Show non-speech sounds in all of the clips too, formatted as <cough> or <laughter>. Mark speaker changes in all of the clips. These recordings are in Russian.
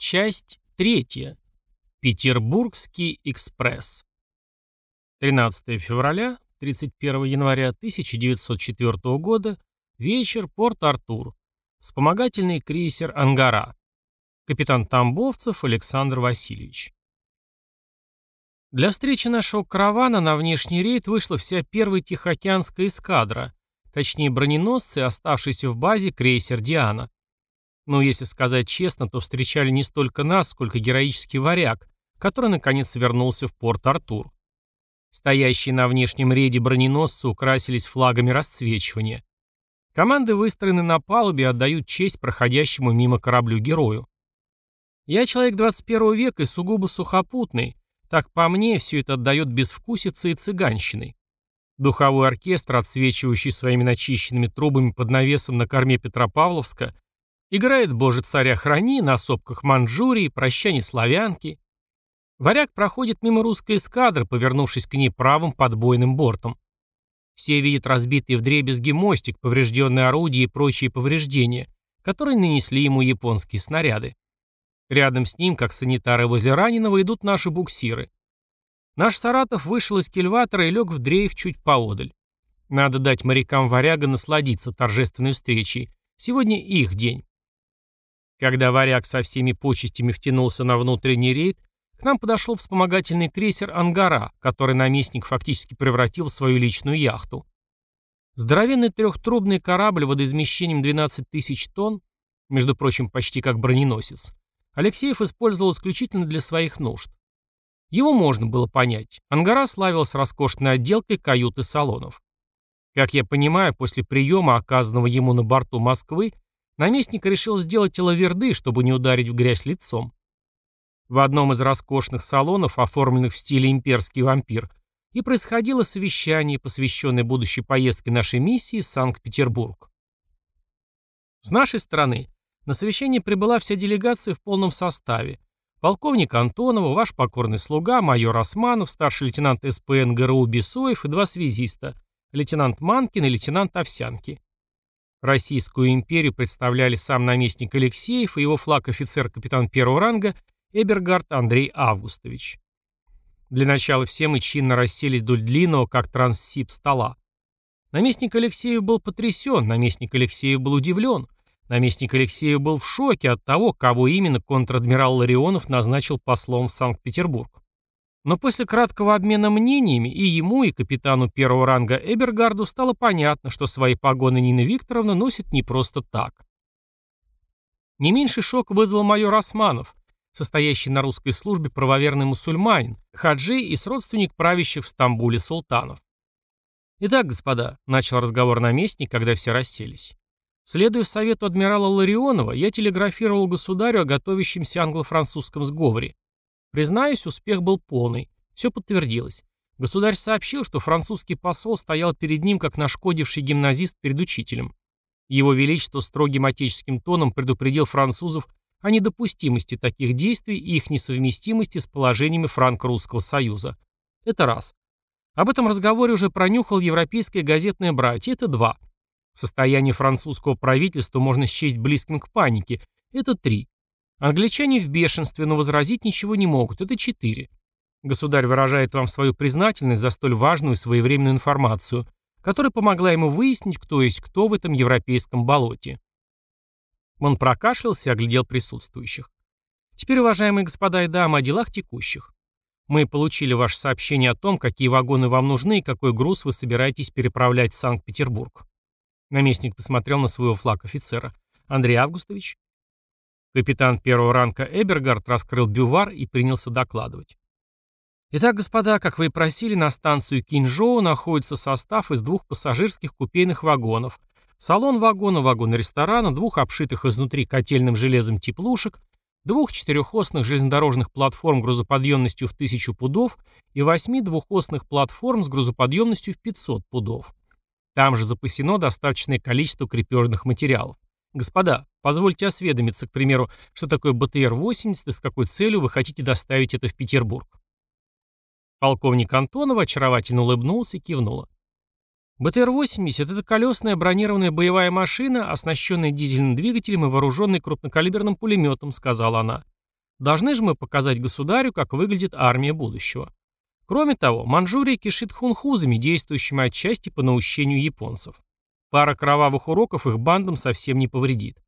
Speaker 1: Часть третья. Петербургский экспресс. 13 февраля, 31 января 1904 года. Вечер, Порт-Артур. Вспомогательный крейсер «Ангара». Капитан Тамбовцев Александр Васильевич. Для встречи нашего каравана на внешний рейд вышла вся первая Тихоокеанская эскадра, точнее броненосцы, оставшиеся в базе крейсер «Диана». Но если сказать честно, то встречали не столько нас, сколько героический варяг, который наконец вернулся в порт Артур. Стоящие на внешнем рейде броненосцы украсились флагами расцвечивания. Команды выстроены на палубе и отдают честь проходящему мимо кораблю-герою. Я человек 21 века и сугубо сухопутный, так по мне все это отдает безвкусицей и цыганщиной. Духовой оркестр, отсвечивающий своими начищенными трубами под навесом на корме Петропавловска, Играет «Боже, царя храни» на сопках Манчжурии, «Прощание славянки». Варяг проходит мимо русской эскадры, повернувшись к ней правым подбойным бортом. Все видят разбитый вдребезги мостик, поврежденные орудия и прочие повреждения, которые нанесли ему японские снаряды. Рядом с ним, как санитары возле раненого, идут наши буксиры. Наш Саратов вышел из кильватора и лег в дрейф чуть поодаль. Надо дать морякам варяга насладиться торжественной встречей. Сегодня их день. Когда варяг со всеми почестями втянулся на внутренний рейд, к нам подошел вспомогательный крейсер «Ангара», который наместник фактически превратил в свою личную яхту. Здоровенный трехтрубный корабль водоизмещением 12 тысяч тонн, между прочим, почти как броненосец, Алексеев использовал исключительно для своих нужд. Его можно было понять. Ангара славилась роскошной отделкой кают и салонов. Как я понимаю, после приема, оказанного ему на борту Москвы, Наместник решил сделать лаверды, чтобы не ударить в грязь лицом. В одном из роскошных салонов, оформленных в стиле имперский вампир, и происходило совещание, посвященное будущей поездке нашей миссии в Санкт-Петербург. С нашей стороны на совещание прибыла вся делегация в полном составе. Полковник Антонова, ваш покорный слуга, майор Османов, старший лейтенант СПН ГРУ Бесоев и два связиста, лейтенант Манкин и лейтенант Овсянки. Российскую империю представляли сам наместник Алексеев и его флаг-офицер капитан первого ранга Эбергард Андрей Августович. Для начала все мы чинно расселись вдоль длинного, как транссип, стола. Наместник Алексеев был потрясен, наместник Алексеев был удивлен, наместник Алексеев был в шоке от того, кого именно контр-адмирал Ларионов назначил послом в Санкт-Петербург. Но после краткого обмена мнениями и ему, и капитану первого ранга Эбергарду стало понятно, что свои погоны Нина Викторовна носит не просто так. Не меньший шок вызвал майор Османов, состоящий на русской службе правоверный мусульманин, хаджи и сродственник правящих в Стамбуле султанов. «Итак, господа», — начал разговор наместник, когда все расселись. Следуя совету адмирала Ларионова, я телеграфировал государю о готовящемся англо-французском сговоре. Признаюсь, успех был полный. Все подтвердилось. Государь сообщил, что французский посол стоял перед ним, как нашкодивший гимназист перед учителем. Его Величество строгим отеческим тоном предупредил французов о недопустимости таких действий и их несовместимости с положениями Франко-Русского Союза. Это раз. Об этом разговоре уже пронюхал европейское газетное братье. Это два. Состояние французского правительства можно счесть близким к панике. Это три. Англичане в бешенстве, но возразить ничего не могут. Это четыре. Государь выражает вам свою признательность за столь важную и своевременную информацию, которая помогла ему выяснить, кто есть кто в этом европейском болоте. Он прокашлялся и оглядел присутствующих. Теперь, уважаемые господа и дамы, о делах текущих. Мы получили ваше сообщение о том, какие вагоны вам нужны и какой груз вы собираетесь переправлять в Санкт-Петербург. Наместник посмотрел на своего флаг офицера. Андрей Августович? Капитан первого ранга Эбергард раскрыл бювар и принялся докладывать. Итак, господа, как вы и просили, на станцию Кинжоу находится состав из двух пассажирских купейных вагонов, салон вагона, вагон ресторана, двух обшитых изнутри котельным железом теплушек, двух четырехосных железнодорожных платформ грузоподъемностью в 1000 пудов и восьми двухосных платформ с грузоподъемностью в 500 пудов. Там же запасено достаточное количество крепежных материалов. Господа, позвольте осведомиться, к примеру, что такое БТР-80 и с какой целью вы хотите доставить это в Петербург. Полковник Антонов очаровательно улыбнулся и кивнула. БТР-80 – это колесная бронированная боевая машина, оснащенная дизельным двигателем и вооруженная крупнокалиберным пулеметом, сказала она. Должны же мы показать государю, как выглядит армия будущего. Кроме того, Манчжурия кишит хунхузами, действующими отчасти по наущению японцев. Пара кровавых уроков их бандам совсем не повредит.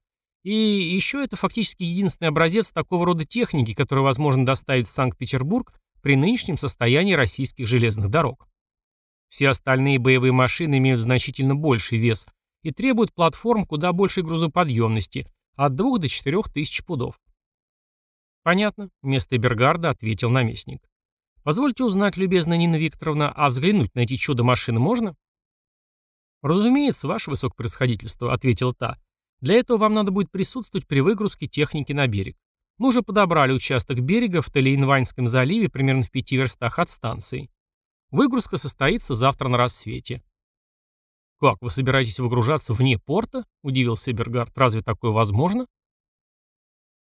Speaker 1: И еще это фактически единственный образец такого рода техники, который возможно доставить в Санкт-Петербург при нынешнем состоянии российских железных дорог. Все остальные боевые машины имеют значительно больший вес и требуют платформ куда большей грузоподъемности – от 2 до 4 тысяч пудов. Понятно, вместо Эбергарда ответил наместник. Позвольте узнать, любезная Нина Викторовна, а взглянуть на эти чудо-машины можно? Разумеется, ваше высокопроисходительство, ответила та. Для этого вам надо будет присутствовать при выгрузке техники на берег. Мы уже подобрали участок берега в Талиенваньском заливе примерно в пяти верстах от станции. Выгрузка состоится завтра на рассвете. «Как, вы собираетесь выгружаться вне порта?» – удивился Бергард. «Разве такое возможно?»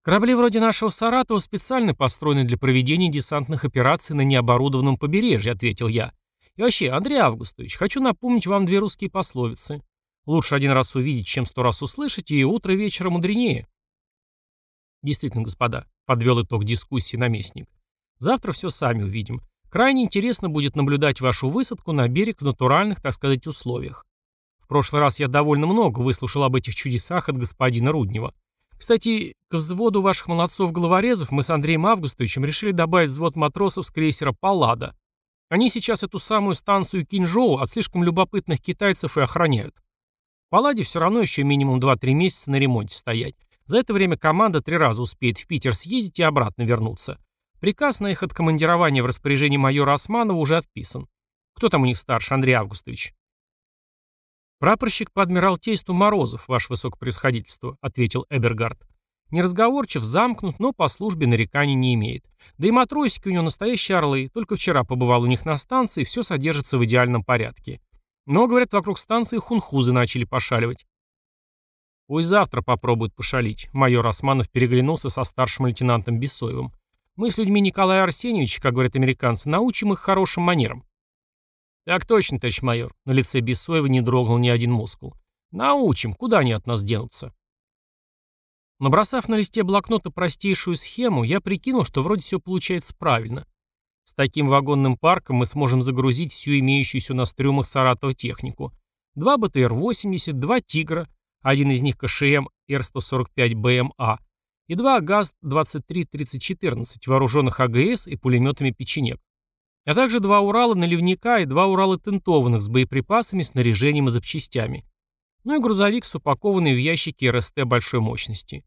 Speaker 1: «Корабли вроде нашего «Саратова» специально построены для проведения десантных операций на необорудованном побережье», – ответил я. «И вообще, Андрей Августович, хочу напомнить вам две русские пословицы. Лучше один раз увидеть, чем сто раз услышать, и утро вечера мудренее». «Действительно, господа», – подвел итог дискуссии наместник. «Завтра все сами увидим. Крайне интересно будет наблюдать вашу высадку на берег в натуральных, так сказать, условиях. В прошлый раз я довольно много выслушал об этих чудесах от господина Руднева. Кстати, к взводу ваших молодцов-головорезов мы с Андреем Августовичем решили добавить взвод матросов с крейсера «Паллада». Они сейчас эту самую станцию Кинжоу от слишком любопытных китайцев и охраняют. В «Палладе» все равно еще минимум 2-3 месяца на ремонте стоять. За это время команда три раза успеет в Питер съездить и обратно вернуться. Приказ на их откомандирование в распоряжении майора Османова уже отписан. Кто там у них старше, Андрей Августович? «Прапорщик по адмиралтейству Морозов, ваше высокопревосходительство», — ответил Эбергард. «Неразговорчив, замкнут, но по службе нареканий не имеет. Да и матросики у него настоящие орлы, только вчера побывал у них на станции, все содержится в идеальном порядке. Но, говорят, вокруг станции хунхузы начали пошаливать». «Пусть завтра попробуют пошалить», — майор Османов переглянулся со старшим лейтенантом Бессоевым. «Мы с людьми Николая Арсеньевича, как говорят американцы, научим их хорошим манерам». «Так точно, товарищ майор». На лице Бессоева не дрогнул ни один мускул. «Научим. Куда они от нас денутся?» Набросав на листе блокнота простейшую схему, я прикинул, что вроде все получается правильно. С таким вагонным парком мы сможем загрузить всю имеющуюся у нас в трюмах Саратова технику. Два БТР-80, два «Тигра», один из них КШМ Р-145БМА и два ГАЗ-23-3014, вооруженных АГС и пулеметами «Печенек» а также два Урала наливника и два Урала тентованных с боеприпасами, снаряжением и запчастями. Ну и грузовик с упакованной в ящики РСТ большой мощности.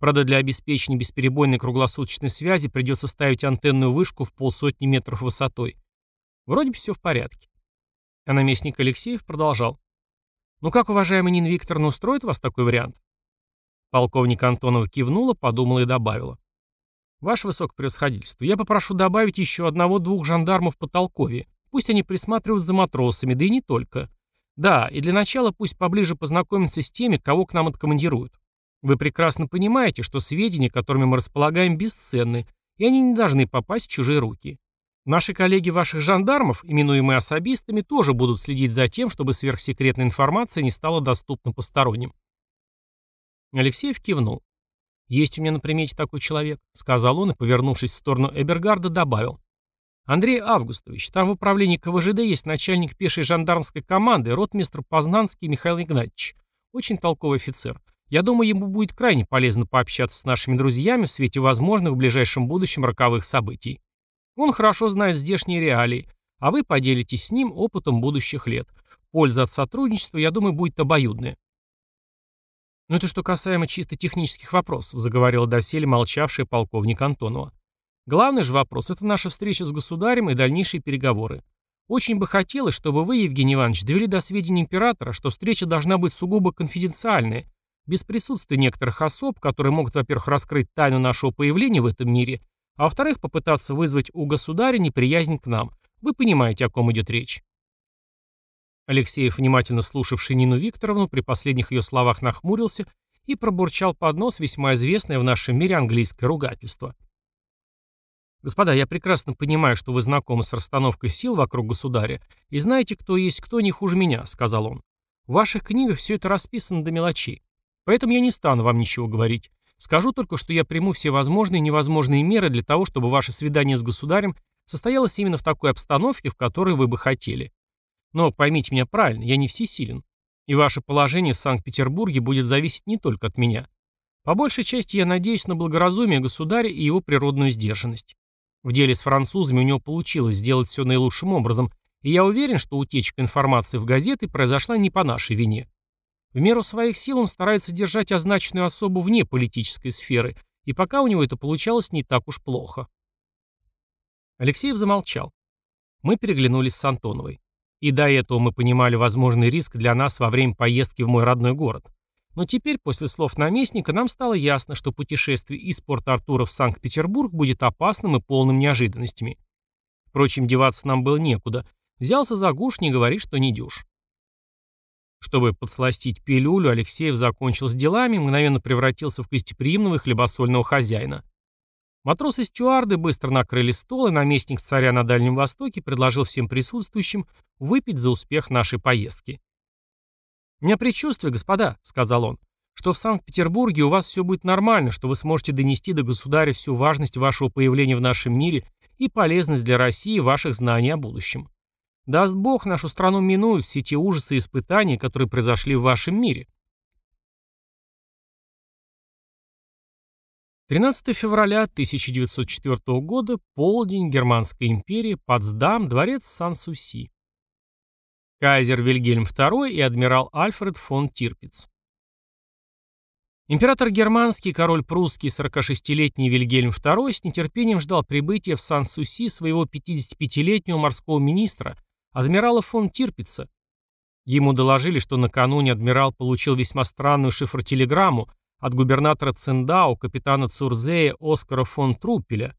Speaker 1: Правда, для обеспечения бесперебойной круглосуточной связи придется ставить антенную вышку в полсотни метров высотой. Вроде бы все в порядке. А наместник Алексеев продолжал. «Ну как, уважаемый Нина Викторовна, устроит вас такой вариант?» Полковник Антонова кивнула, подумала и добавила. «Ваше высокопревосходительство, я попрошу добавить еще одного-двух жандармов по толкове. Пусть они присматривают за матросами, да и не только. Да, и для начала пусть поближе познакомятся с теми, кого к нам откомандируют. Вы прекрасно понимаете, что сведения, которыми мы располагаем, бесценны, и они не должны попасть в чужие руки. Наши коллеги ваших жандармов, именуемые особистами, тоже будут следить за тем, чтобы сверхсекретная информация не стала доступна посторонним. Алексеев кивнул. «Есть у меня на примете такой человек», — сказал он и, повернувшись в сторону Эбергарда, добавил. «Андрей Августович, там в управлении КВЖД есть начальник пешей жандармской команды, ротмистр Познанский Михаил Игнатьевич. Очень толковый офицер. Я думаю, ему будет крайне полезно пообщаться с нашими друзьями в свете возможных в ближайшем будущем роковых событий. Он хорошо знает здешние реалии, а вы поделитесь с ним опытом будущих лет. Польза от сотрудничества, я думаю, будет обоюдная. «Но это что касаемо чисто технических вопросов», заговорила доселе молчавшая полковник Антонова. «Главный же вопрос – это наша встреча с государем и дальнейшие переговоры. Очень бы хотелось, чтобы вы, Евгений Иванович, довели до сведения императора, что встреча должна быть сугубо конфиденциальная, без присутствия некоторых особ, которые могут, во-первых, раскрыть тайну нашего появления в этом мире, а во-вторых, попытаться вызвать у государя неприязнь к нам. Вы понимаете, о ком идет речь». Алексеев, внимательно слушавший Нину Викторовну, при последних ее словах нахмурился и пробурчал под нос весьма известное в нашем мире английское ругательство. «Господа, я прекрасно понимаю, что вы знакомы с расстановкой сил вокруг государя и знаете, кто есть кто не хуже меня», — сказал он. «В ваших книгах все это расписано до мелочей, поэтому я не стану вам ничего говорить. Скажу только, что я приму все возможные и невозможные меры для того, чтобы ваше свидание с государем состоялось именно в такой обстановке, в которой вы бы хотели. Но поймите меня правильно, я не всесилен. И ваше положение в Санкт-Петербурге будет зависеть не только от меня. По большей части я надеюсь на благоразумие государя и его природную сдержанность. В деле с французами у него получилось сделать все наилучшим образом, и я уверен, что утечка информации в газеты произошла не по нашей вине. В меру своих сил он старается держать означенную особу вне политической сферы, и пока у него это получалось не так уж плохо. Алексеев замолчал. Мы переглянулись с Антоновой. И до этого мы понимали возможный риск для нас во время поездки в мой родной город. Но теперь, после слов наместника, нам стало ясно, что путешествие из Порт-Артура в Санкт-Петербург будет опасным и полным неожиданностями. Впрочем, деваться нам было некуда. Взялся за гуш, не говори, что не дюж. Чтобы подсластить пилюлю, Алексеев закончил с делами, мгновенно превратился в гостеприимного и хлебосольного хозяина. Матросы-стюарды быстро накрыли стол, и наместник царя на Дальнем Востоке предложил всем присутствующим выпить за успех нашей поездки. «У меня предчувствие, господа», — сказал он, «что в Санкт-Петербурге у вас все будет нормально, что вы сможете донести до государя всю важность вашего появления в нашем мире и полезность для России ваших знаний о будущем. Даст Бог, нашу страну минуют все те ужасы и испытания, которые произошли в вашем мире. 13 февраля 1904 года, полдень, Германская империя, Потсдам, дворец Сан-Суси. Кайзер Вильгельм II и адмирал Альфред фон Тирпиц. Император германский, король прусский, 46-летний Вильгельм II с нетерпением ждал прибытия в Сан-Суси своего 55-летнего морского министра адмирала фон Тирпица. Ему доложили, что накануне адмирал получил весьма странную шифротелеграмму от губернатора Цендау, капитана Цурзея Оскара фон Труппеля.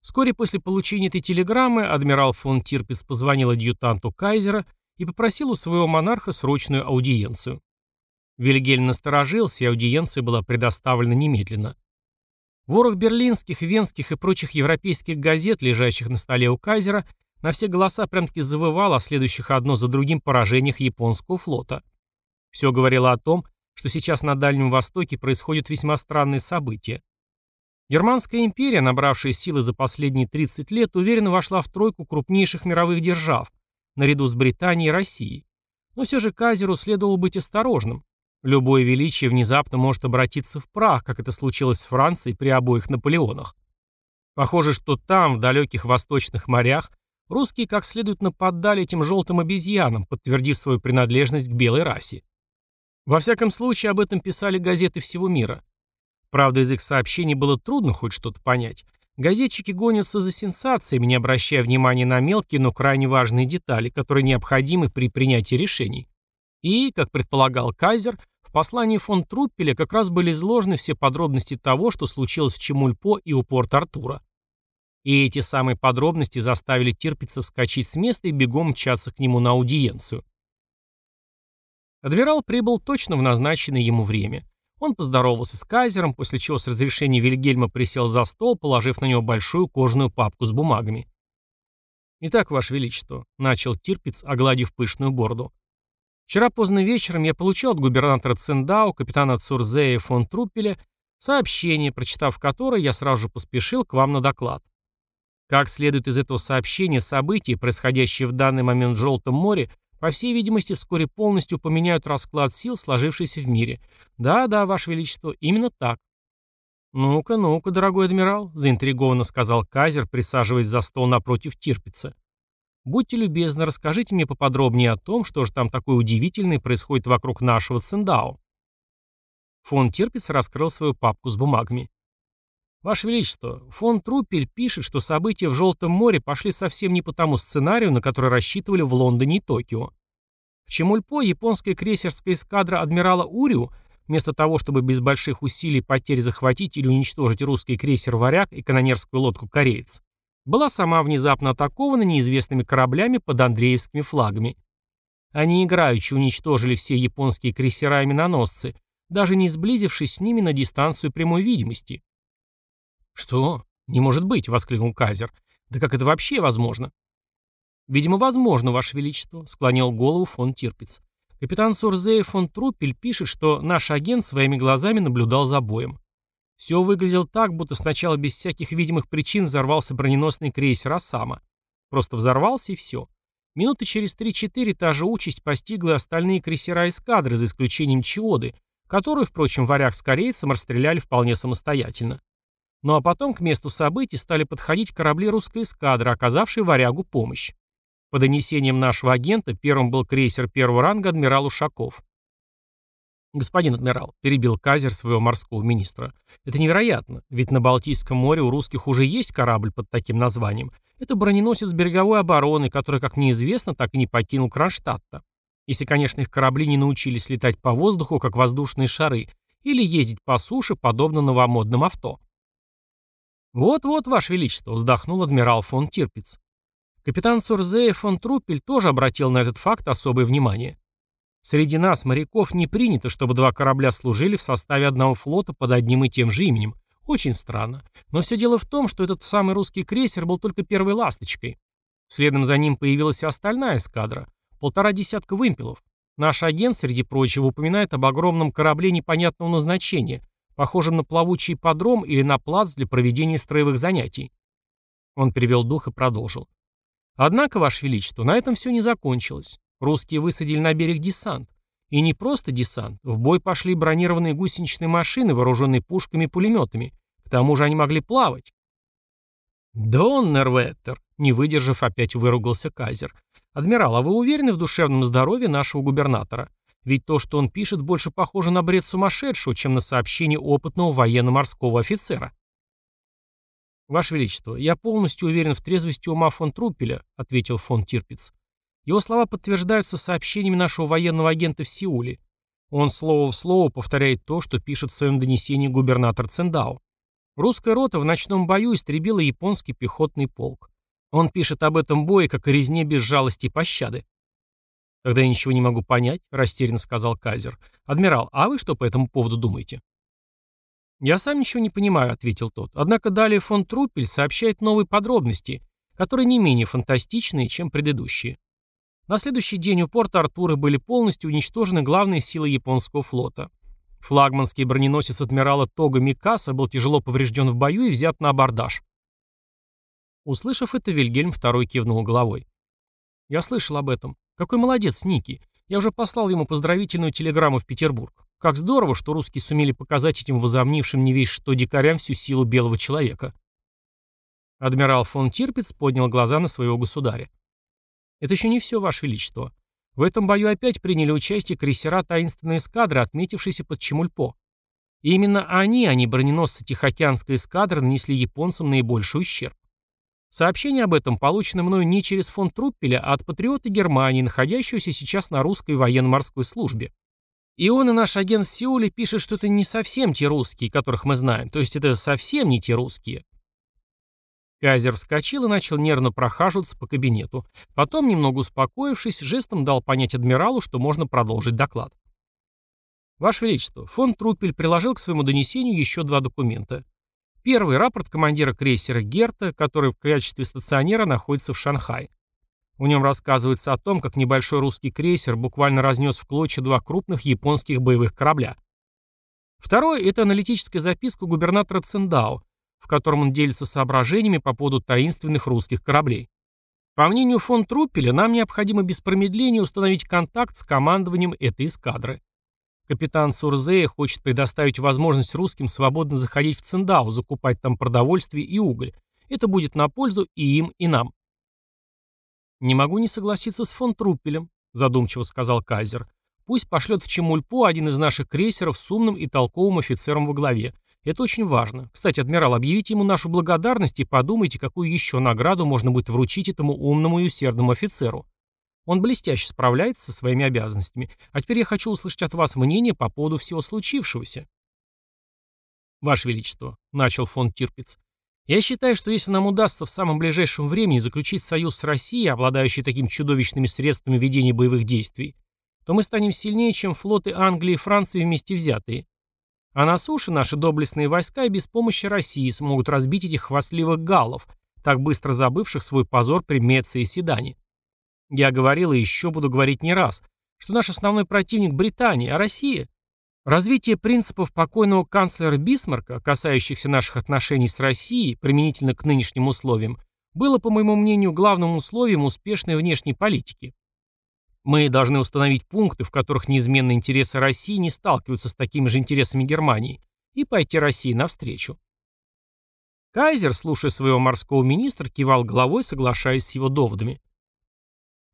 Speaker 1: Вскоре после получения этой телеграммы адмирал фон Тирпиц позвонил адъютанту Кайзера и попросил у своего монарха срочную аудиенцию. Вильгельм насторожился, и аудиенция была предоставлена немедленно. Ворох берлинских, венских и прочих европейских газет, лежащих на столе у Кайзера, на все голоса прям-таки завывал о следующих одно за другим поражениях японского флота. Все говорило о том, что сейчас на Дальнем Востоке происходят весьма странные события. Германская империя, набравшая силы за последние 30 лет, уверенно вошла в тройку крупнейших мировых держав, наряду с Британией и Россией. Но все же Казеру следовало быть осторожным. Любое величие внезапно может обратиться в прах, как это случилось с Францией при обоих Наполеонах. Похоже, что там, в далеких восточных морях, Русские как следует нападали этим желтым обезьянам, подтвердив свою принадлежность к белой расе. Во всяком случае, об этом писали газеты всего мира. Правда, из их сообщений было трудно хоть что-то понять. Газетчики гонятся за сенсациями, не обращая внимания на мелкие, но крайне важные детали, которые необходимы при принятии решений. И, как предполагал Кайзер, в послании фон Труппеля как раз были изложены все подробности того, что случилось в Чемульпо и у Порт-Артура. И эти самые подробности заставили Тирпица вскочить с места и бегом мчаться к нему на аудиенцию. Адмирал прибыл точно в назначенное ему время. Он поздоровался с кайзером, после чего с разрешения Вильгельма присел за стол, положив на него большую кожаную папку с бумагами. «Итак, Ваше Величество», — начал Тирпиц, огладив пышную бороду. «Вчера поздно вечером я получил от губернатора Цендау, капитана Цурзея фон Труппеля, сообщение, прочитав которое, я сразу же поспешил к вам на доклад. Как следует из этого сообщения, события, происходящие в данный момент в Желтом море, по всей видимости, вскоре полностью поменяют расклад сил, сложившийся в мире. Да, да, Ваше Величество, именно так. «Ну-ка, ну-ка, дорогой адмирал», — заинтригованно сказал Казер, присаживаясь за стол напротив Тирпица. «Будьте любезны, расскажите мне поподробнее о том, что же там такое удивительное происходит вокруг нашего Циндао». Фон Тирпиц раскрыл свою папку с бумагами. Ваше Величество, фон Труппель пишет, что события в Желтом море пошли совсем не по тому сценарию, на который рассчитывали в Лондоне и Токио. В Чемульпо японская крейсерская эскадра адмирала Уриу, вместо того, чтобы без больших усилий потерь захватить или уничтожить русский крейсер «Варяг» и канонерскую лодку «Кореец», была сама внезапно атакована неизвестными кораблями под Андреевскими флагами. Они играючи уничтожили все японские крейсера и миноносцы, даже не сблизившись с ними на дистанцию прямой видимости. «Что? Не может быть!» — воскликнул Казер. «Да как это вообще возможно?» «Видимо, возможно, Ваше Величество», — склонил голову фон Тирпиц. Капитан Сурзея фон Труппель пишет, что наш агент своими глазами наблюдал за боем. Все выглядело так, будто сначала без всяких видимых причин взорвался броненосный крейсер «Осама». Просто взорвался и все. Минуты через 3-4 та же участь постигла остальные крейсера эскадры, за исключением Чиоды, которую, впрочем, варяг с корейцем расстреляли вполне самостоятельно. Ну а потом к месту событий стали подходить корабли русской эскадры, оказавшие варягу помощь. По донесениям нашего агента, первым был крейсер первого ранга адмирал Ушаков. «Господин адмирал», — перебил Казер своего морского министра, — «это невероятно, ведь на Балтийском море у русских уже есть корабль под таким названием. Это броненосец береговой обороны, который, как мне известно, так и не покинул Кронштадта. Если, конечно, их корабли не научились летать по воздуху, как воздушные шары, или ездить по суше, подобно новомодным авто». «Вот-вот, Ваше Величество», — вздохнул адмирал фон Тирпиц. Капитан Сурзея фон Труппель тоже обратил на этот факт особое внимание. Среди нас, моряков, не принято, чтобы два корабля служили в составе одного флота под одним и тем же именем. Очень странно. Но все дело в том, что этот самый русский крейсер был только первой ласточкой. Следом за ним появилась и остальная эскадра. Полтора десятка вымпелов. Наш агент, среди прочего, упоминает об огромном корабле непонятного назначения, похожем на плавучий подром или на плац для проведения строевых занятий. Он перевел дух и продолжил. Однако, Ваше Величество, на этом все не закончилось. Русские высадили на берег десант. И не просто десант. В бой пошли бронированные гусеничные машины, вооруженные пушками и пулеметами. К тому же они могли плавать. «Доннерветтер», — не выдержав, опять выругался Кайзер. «Адмирал, а вы уверены в душевном здоровье нашего губернатора? Ведь то, что он пишет, больше похоже на бред сумасшедшего, чем на сообщение опытного военно-морского офицера». «Ваше Величество, я полностью уверен в трезвости ума фон Труппеля», — ответил фон Тирпиц. Его слова подтверждаются сообщениями нашего военного агента в Сеуле. Он слово в слово повторяет то, что пишет в своем донесении губернатор Циндао. Русская рота в ночном бою истребила японский пехотный полк. Он пишет об этом бое, как о резне без жалости и пощады. «Тогда я ничего не могу понять», — растерянно сказал Кайзер. «Адмирал, а вы что по этому поводу думаете?» «Я сам ничего не понимаю», — ответил тот. Однако далее фон Труппель сообщает новые подробности, которые не менее фантастичные, чем предыдущие. На следующий день у порта Артура были полностью уничтожены главные силы японского флота. Флагманский броненосец адмирала Тога Микаса был тяжело поврежден в бою и взят на абордаж. Услышав это, Вильгельм II кивнул головой. «Я слышал об этом. Какой молодец Ники. Я уже послал ему поздравительную телеграмму в Петербург. Как здорово, что русские сумели показать этим возомнившим не весь что дикарям всю силу белого человека». Адмирал фон Тирпиц поднял глаза на своего государя. Это еще не все, Ваше Величество. В этом бою опять приняли участие крейсера таинственной эскадры, отметившиеся под Чемульпо. И именно они, а не броненосцы Тихоокеанской эскадры, нанесли японцам наибольший ущерб. Сообщение об этом получено мною не через фонд Труппеля, а от патриота Германии, находящегося сейчас на русской военно-морской службе. И он и наш агент в Сеуле пишет, что это не совсем те русские, которых мы знаем, то есть это совсем не те русские. Кайзер вскочил и начал нервно прохаживаться по кабинету. Потом, немного успокоившись, жестом дал понять адмиралу, что можно продолжить доклад. Ваше Величество, фон Труппель приложил к своему донесению еще два документа. Первый – рапорт командира крейсера Герта, который в качестве стационера находится в Шанхае. В нем рассказывается о том, как небольшой русский крейсер буквально разнес в клочья два крупных японских боевых корабля. Второй – это аналитическая записка губернатора Циндао, в котором он делится соображениями по поводу таинственных русских кораблей. По мнению фон Труппеля, нам необходимо без промедления установить контакт с командованием этой эскадры. Капитан Сурзея хочет предоставить возможность русским свободно заходить в Циндау, закупать там продовольствие и уголь. Это будет на пользу и им, и нам. «Не могу не согласиться с фон Труппелем», — задумчиво сказал Кайзер. «Пусть пошлет в Чемульпо один из наших крейсеров с умным и толковым офицером во главе. Это очень важно. Кстати, адмирал, объявите ему нашу благодарность и подумайте, какую еще награду можно будет вручить этому умному и усердному офицеру. Он блестяще справляется со своими обязанностями. А теперь я хочу услышать от вас мнение по поводу всего случившегося. Ваше Величество, начал фон Тирпиц, я считаю, что если нам удастся в самом ближайшем времени заключить союз с Россией, обладающей такими чудовищными средствами ведения боевых действий, то мы станем сильнее, чем флоты Англии и Франции вместе взятые. А на суше наши доблестные войска и без помощи России смогут разбить этих хвастливых галлов, так быстро забывших свой позор при Меце и Седане. Я говорил и еще буду говорить не раз, что наш основной противник Британия, а Россия... Развитие принципов покойного канцлера Бисмарка, касающихся наших отношений с Россией, применительно к нынешним условиям, было, по моему мнению, главным условием успешной внешней политики. Мы должны установить пункты, в которых неизменные интересы России не сталкиваются с такими же интересами Германии, и пойти России навстречу. Кайзер, слушая своего морского министра, кивал головой, соглашаясь с его доводами.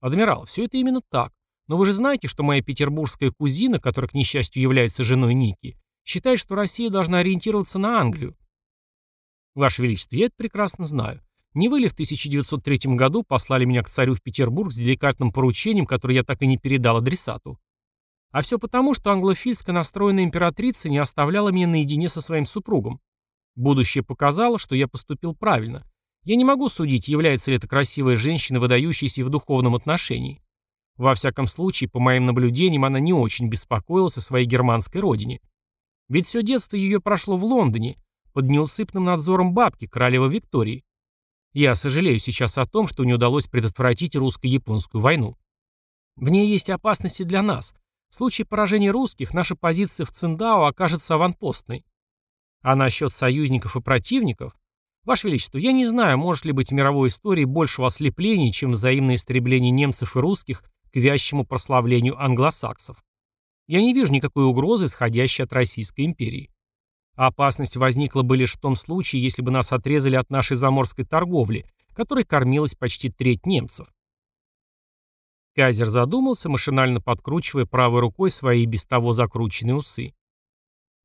Speaker 1: «Адмирал, все это именно так. Но вы же знаете, что моя петербургская кузина, которая, к несчастью, является женой Ники, считает, что Россия должна ориентироваться на Англию. Ваше Величество, я это прекрасно знаю. Не вы ли в 1903 году послали меня к царю в Петербург с деликатным поручением, которое я так и не передал адресату? А все потому, что англофильско настроенная императрица не оставляла меня наедине со своим супругом. Будущее показало, что я поступил правильно. Я не могу судить, является ли эта красивая женщина выдающейся в духовном отношении. Во всяком случае, по моим наблюдениям, она не очень беспокоилась о своей германской родине. Ведь все детство ее прошло в Лондоне, под неусыпным надзором бабки, королевы Виктории. Я сожалею сейчас о том, что не удалось предотвратить русско-японскую войну. В ней есть опасности для нас. В случае поражения русских наша позиция в Циндао окажется аванпостной. А насчет союзников и противников? Ваше Величество, я не знаю, может ли быть в мировой истории большего ослепления, чем взаимное истребление немцев и русских к вящему прославлению англосаксов. Я не вижу никакой угрозы, исходящей от Российской империи. опасность возникла бы лишь в том случае, если бы нас отрезали от нашей заморской торговли, которой кормилась почти треть немцев. Кайзер задумался, машинально подкручивая правой рукой свои без того закрученные усы.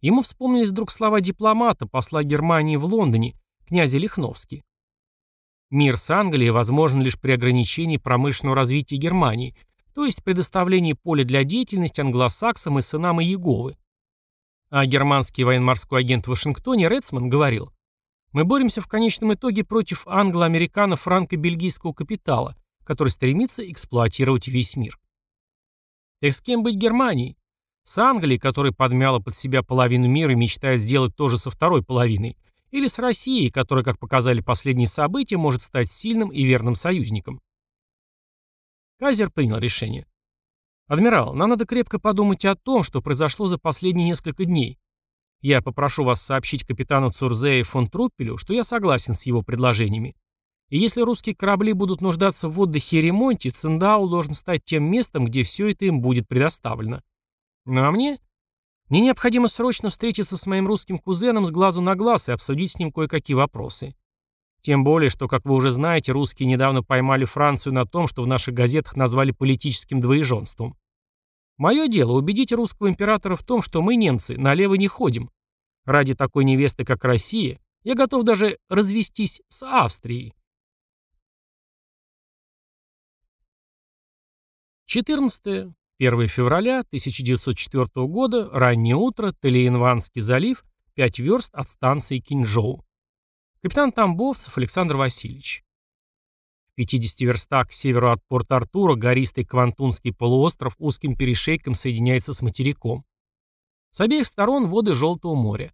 Speaker 1: Ему вспомнились вдруг слова дипломата, посла Германии в Лондоне, князя Лихновски. Мир с Англией возможен лишь при ограничении промышленного развития Германии, то есть предоставлении поля для деятельности англосаксам и сынам Иеговы. А германский военно-морской агент в Вашингтоне Редсман говорил, «Мы боремся в конечном итоге против англо-американо-франко-бельгийского капитала, который стремится эксплуатировать весь мир». Так с кем быть Германией? С Англией, которая подмяла под себя половину мира и мечтает сделать то же со второй половиной, или с Россией, которая, как показали последние события, может стать сильным и верным союзником. Кайзер принял решение. «Адмирал, нам надо крепко подумать о том, что произошло за последние несколько дней. Я попрошу вас сообщить капитану Цурзея фон Труппелю, что я согласен с его предложениями. И если русские корабли будут нуждаться в отдыхе и ремонте, Циндау должен стать тем местом, где все это им будет предоставлено. Ну а мне? Мне необходимо срочно встретиться с моим русским кузеном с глазу на глаз и обсудить с ним кое-какие вопросы. Тем более, что, как вы уже знаете, русские недавно поймали Францию на том, что в наших газетах назвали политическим двоеженством. Мое дело убедить русского императора в том, что мы, немцы, налево не ходим. Ради такой невесты, как Россия, я готов даже развестись с Австрией. 14. 1 февраля 1904 года, раннее утро, Телеинванский залив, 5 верст от станции Кинжоу. Капитан Тамбовцев Александр Васильевич. В 50 верстах к северу от Порт-Артура гористый Квантунский полуостров узким перешейком соединяется с материком. С обеих сторон воды Желтого моря.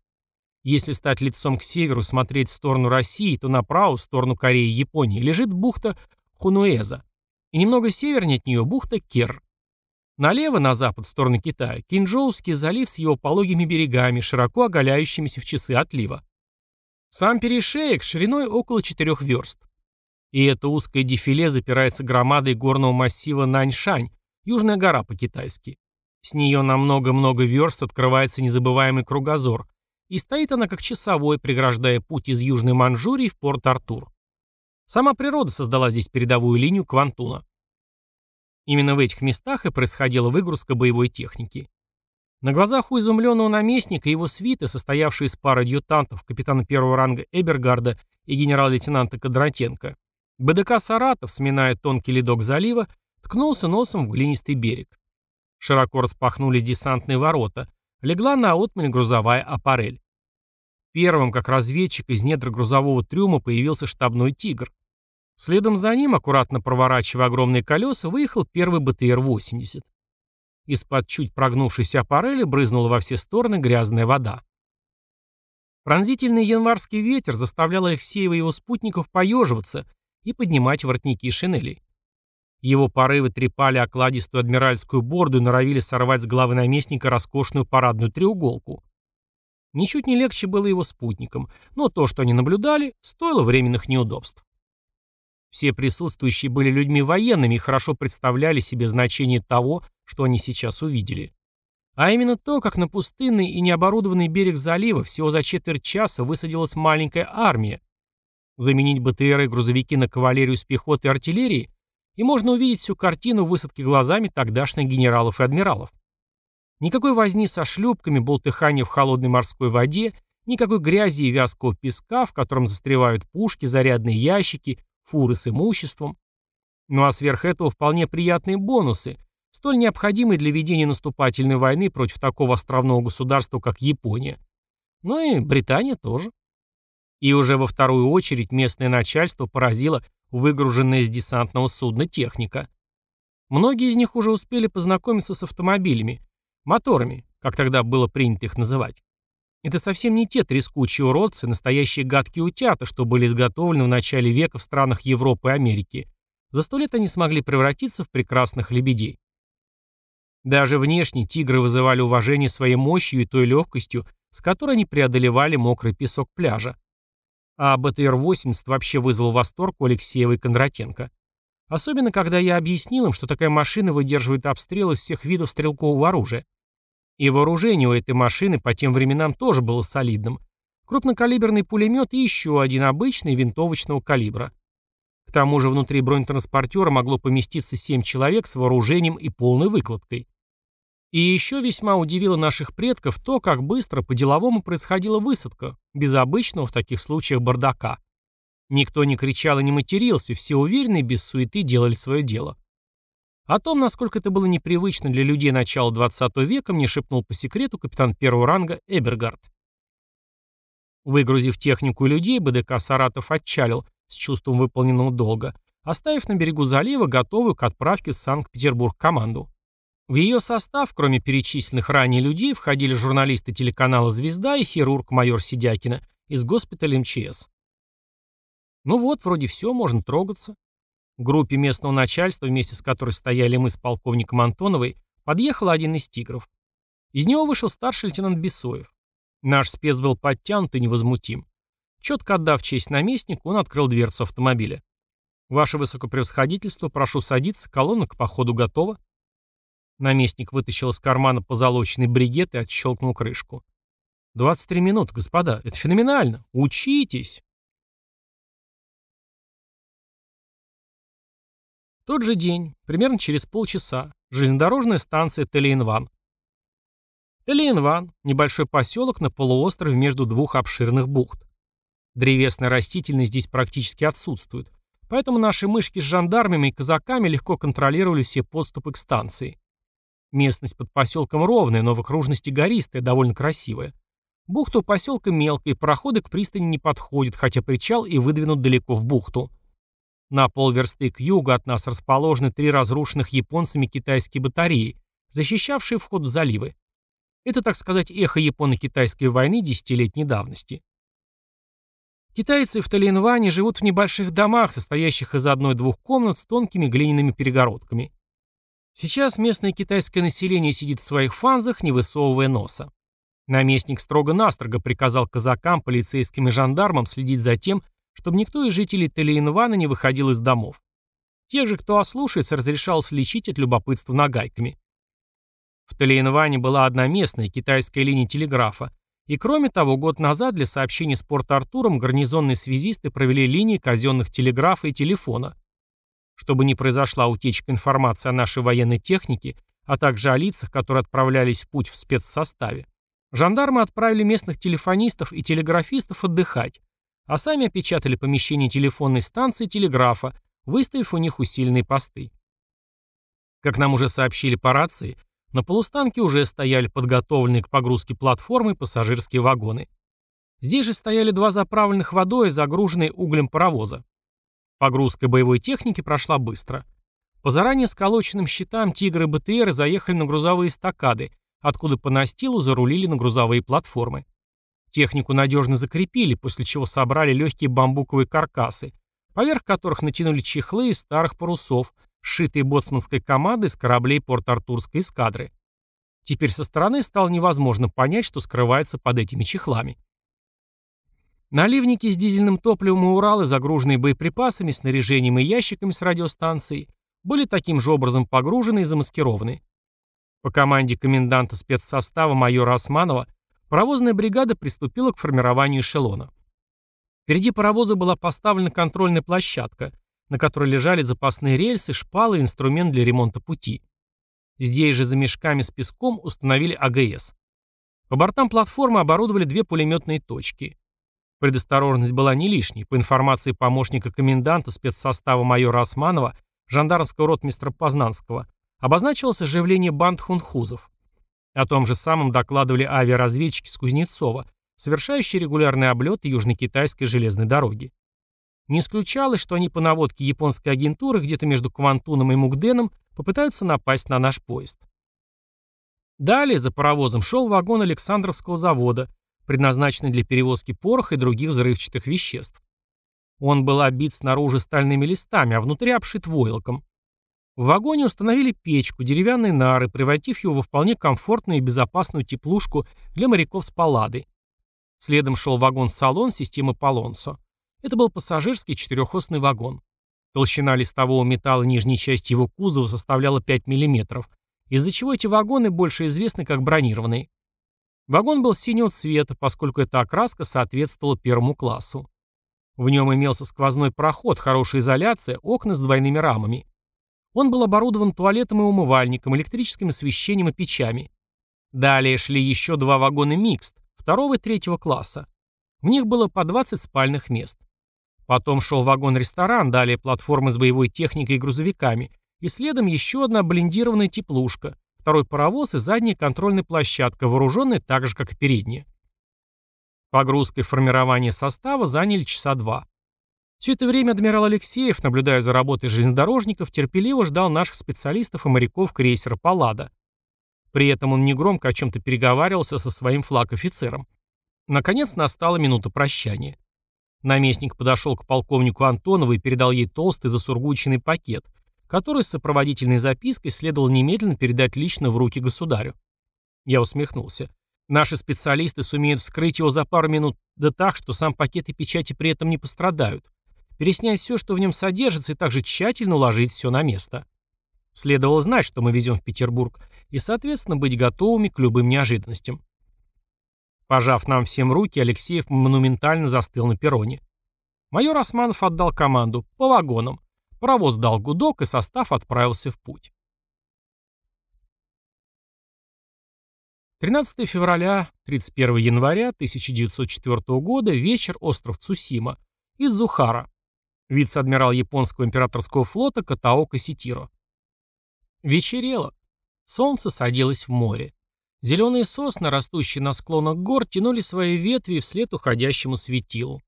Speaker 1: Если стать лицом к северу смотреть в сторону России, то направо, в сторону Кореи и Японии, лежит бухта Хунуэза. И немного севернее от нее бухта Керр. Налево, на запад, в сторону Китая, Кинжоуский залив с его пологими берегами, широко оголяющимися в часы отлива. Сам перешеек шириной около четырех верст. И это узкое дефиле запирается громадой горного массива Наньшань, южная гора по-китайски. С нее на много-много верст открывается незабываемый кругозор, и стоит она как часовой, преграждая путь из Южной Манчжурии в порт Артур. Сама природа создала здесь передовую линию Квантуна. Именно в этих местах и происходила выгрузка боевой техники. На глазах у изумленного наместника его свиты, состоявшие из пары адъютантов, капитана первого ранга Эбергарда и генерал-лейтенанта Кадратенко, БДК «Саратов», сминая тонкий ледок залива, ткнулся носом в глинистый берег. Широко распахнулись десантные ворота, легла на отмель грузовая аппарель. Первым, как разведчик, из недр грузового трюма появился штабной «Тигр». Следом за ним, аккуратно проворачивая огромные колеса, выехал первый БТР-80. Из-под чуть прогнувшейся аппарели брызнула во все стороны грязная вода. Пронзительный январский ветер заставлял Алексеева и его спутников поеживаться и поднимать воротники шинелей. Его порывы трепали окладистую адмиральскую борду и норовили сорвать с главы наместника роскошную парадную треуголку. Ничуть не легче было его спутникам, но то, что они наблюдали, стоило временных неудобств. Все присутствующие были людьми военными и хорошо представляли себе значение того, что они сейчас увидели. А именно то, как на пустынный и необорудованный берег залива всего за четверть часа высадилась маленькая армия. Заменить БТР и грузовики на кавалерию с пехотой и артиллерией, и можно увидеть всю картину высадки глазами тогдашних генералов и адмиралов. Никакой возни со шлюпками, болтыхания в холодной морской воде, никакой грязи и вязкого песка, в котором застревают пушки, зарядные ящики, фуры с имуществом. Ну а сверх этого вполне приятные бонусы, столь необходимые для ведения наступательной войны против такого островного государства, как Япония. Ну и Британия тоже. И уже во вторую очередь местное начальство поразило выгруженная с десантного судна техника. Многие из них уже успели познакомиться с автомобилями, Моторами, как тогда было принято их называть. Это совсем не те трескучие уродцы, настоящие гадкие утята, что были изготовлены в начале века в странах Европы и Америки. За сто лет они смогли превратиться в прекрасных лебедей. Даже внешне тигры вызывали уважение своей мощью и той легкостью, с которой они преодолевали мокрый песок пляжа. А БТР-80 вообще вызвал восторг у Алексеева и Кондратенко. Особенно, когда я объяснил им, что такая машина выдерживает обстрелы из всех видов стрелкового оружия. И вооружение у этой машины по тем временам тоже было солидным. Крупнокалиберный пулемет и еще один обычный винтовочного калибра. К тому же внутри бронетранспортера могло поместиться 7 человек с вооружением и полной выкладкой. И еще весьма удивило наших предков то, как быстро по-деловому происходила высадка, без обычного в таких случаях бардака. Никто не кричал и не матерился, все уверенные без суеты делали свое дело. О том, насколько это было непривычно для людей начала 20 века, мне шепнул по секрету капитан первого ранга Эбергард. Выгрузив технику и людей, БДК «Саратов» отчалил с чувством выполненного долга, оставив на берегу залива готовую к отправке в Санкт-Петербург команду. В ее состав, кроме перечисленных ранее людей, входили журналисты телеканала «Звезда» и хирург майор Сидякина из госпиталя МЧС. Ну вот, вроде все, можно трогаться. Группе местного начальства, вместе с которой стояли мы с полковником Антоновой, подъехал один из тигров. Из него вышел старший лейтенант Бесоев. Наш спец был подтянут и невозмутим. Четко отдав честь наместнику, он открыл дверцу автомобиля. «Ваше высокопревосходительство, прошу садиться, колонна к походу готова». Наместник вытащил из кармана позолоченный бригет и отщелкнул крышку. «23 минуты, господа, это феноменально! Учитесь!» Тот же день, примерно через полчаса, железнодорожная станция Телеинван. Телеинван – небольшой поселок на полуострове между двух обширных бухт. Древесная растительность здесь практически отсутствует, поэтому наши мышки с жандармами и казаками легко контролировали все подступы к станции. Местность под поселком ровная, но в окружности гористая, довольно красивая. Бухта у поселка мелкая, и пароходы к пристани не подходят, хотя причал и выдвинут далеко в бухту. На полверсты к югу от нас расположены три разрушенных японцами китайские батареи, защищавшие вход в заливы. Это, так сказать, эхо японо-китайской войны десятилетней давности. Китайцы в Талинване живут в небольших домах, состоящих из одной-двух комнат с тонкими глиняными перегородками. Сейчас местное китайское население сидит в своих фанзах, не высовывая носа. Наместник строго-настрого приказал казакам, полицейским и жандармам следить за тем, чтобы никто из жителей Телеинвана не выходил из домов. Тех же, кто ослушается, разрешалось лечить от любопытства нагайками. В Телеинване была одна местная китайская линия телеграфа, и кроме того, год назад для сообщений с Порт-Артуром гарнизонные связисты провели линии казенных телеграфа и телефона. Чтобы не произошла утечка информации о нашей военной технике, а также о лицах, которые отправлялись в путь в спецсоставе, жандармы отправили местных телефонистов и телеграфистов отдыхать, а сами опечатали помещение телефонной станции телеграфа, выставив у них усиленные посты. Как нам уже сообщили по рации, на полустанке уже стояли подготовленные к погрузке платформы пассажирские вагоны. Здесь же стояли два заправленных водой и загруженные углем паровоза. Погрузка боевой техники прошла быстро. По заранее сколоченным щитам «Тигры» и БТРы заехали на грузовые эстакады, откуда по настилу зарулили на грузовые платформы. Технику надежно закрепили, после чего собрали легкие бамбуковые каркасы, поверх которых натянули чехлы из старых парусов, сшитые боцманской командой с кораблей Порт-Артурской эскадры. Теперь со стороны стало невозможно понять, что скрывается под этими чехлами. Наливники с дизельным топливом и Уралы, загруженные боеприпасами, снаряжением и ящиками с радиостанцией, были таким же образом погружены и замаскированы. По команде коменданта спецсостава майора Османова паровозная бригада приступила к формированию эшелона. Впереди паровоза была поставлена контрольная площадка, на которой лежали запасные рельсы, шпалы и инструмент для ремонта пути. Здесь же за мешками с песком установили АГС. По бортам платформы оборудовали две пулеметные точки. Предосторожность была не лишней. По информации помощника коменданта спецсостава майора Османова, жандармского ротмистра Познанского, обозначилось оживление банд хунхузов. О том же самом докладывали авиаразведчики с Кузнецова, совершающие регулярный облет Южно-Китайской железной дороги. Не исключалось, что они по наводке японской агентуры где-то между Квантуном и Мукденом попытаются напасть на наш поезд. Далее за паровозом шел вагон Александровского завода, предназначенный для перевозки пороха и других взрывчатых веществ. Он был обит снаружи стальными листами, а внутри обшит войлоком. В вагоне установили печку, деревянные нары, превратив его во вполне комфортную и безопасную теплушку для моряков с палладой. Следом шел вагон-салон системы Полонсо. Это был пассажирский четырехосный вагон. Толщина листового металла нижней части его кузова составляла 5 мм, из-за чего эти вагоны больше известны как бронированные. Вагон был синего цвета, поскольку эта окраска соответствовала первому классу. В нем имелся сквозной проход, хорошая изоляция, окна с двойными рамами. Он был оборудован туалетом и умывальником, электрическим освещением и печами. Далее шли еще два вагона микст, второго и третьего класса. В них было по 20 спальных мест. Потом шел вагон-ресторан, далее платформы с боевой техникой и грузовиками, и следом еще одна блиндированная теплушка, второй паровоз и задняя контрольная площадка, вооруженная так же, как и передняя. Погрузка и формирование состава заняли часа два. Все это время адмирал Алексеев, наблюдая за работой железнодорожников, терпеливо ждал наших специалистов и моряков крейсера «Паллада». При этом он негромко о чем-то переговаривался со своим флаг-офицером. Наконец настала минута прощания. Наместник подошел к полковнику Антонову и передал ей толстый засургученный пакет, который с сопроводительной запиской следовало немедленно передать лично в руки государю. Я усмехнулся. Наши специалисты сумеют вскрыть его за пару минут, да так, что сам пакет и печати при этом не пострадают. Переснять все, что в нем содержится, и также тщательно уложить все на место. Следовало знать, что мы везем в Петербург, и, соответственно, быть готовыми к любым неожиданностям. Пожав нам всем руки, Алексеев монументально застыл на перроне. Майор Османов отдал команду «по вагонам». Паровоз дал гудок, и состав отправился в путь. 13 февраля, 31 января 1904 года, вечер, остров Цусима, Идзухара, вице-адмирал японского императорского флота Катаока Ситиро. Вечерело. Солнце садилось в море. Зеленые сосны, растущие на склонах гор, тянули свои ветви вслед уходящему светилу.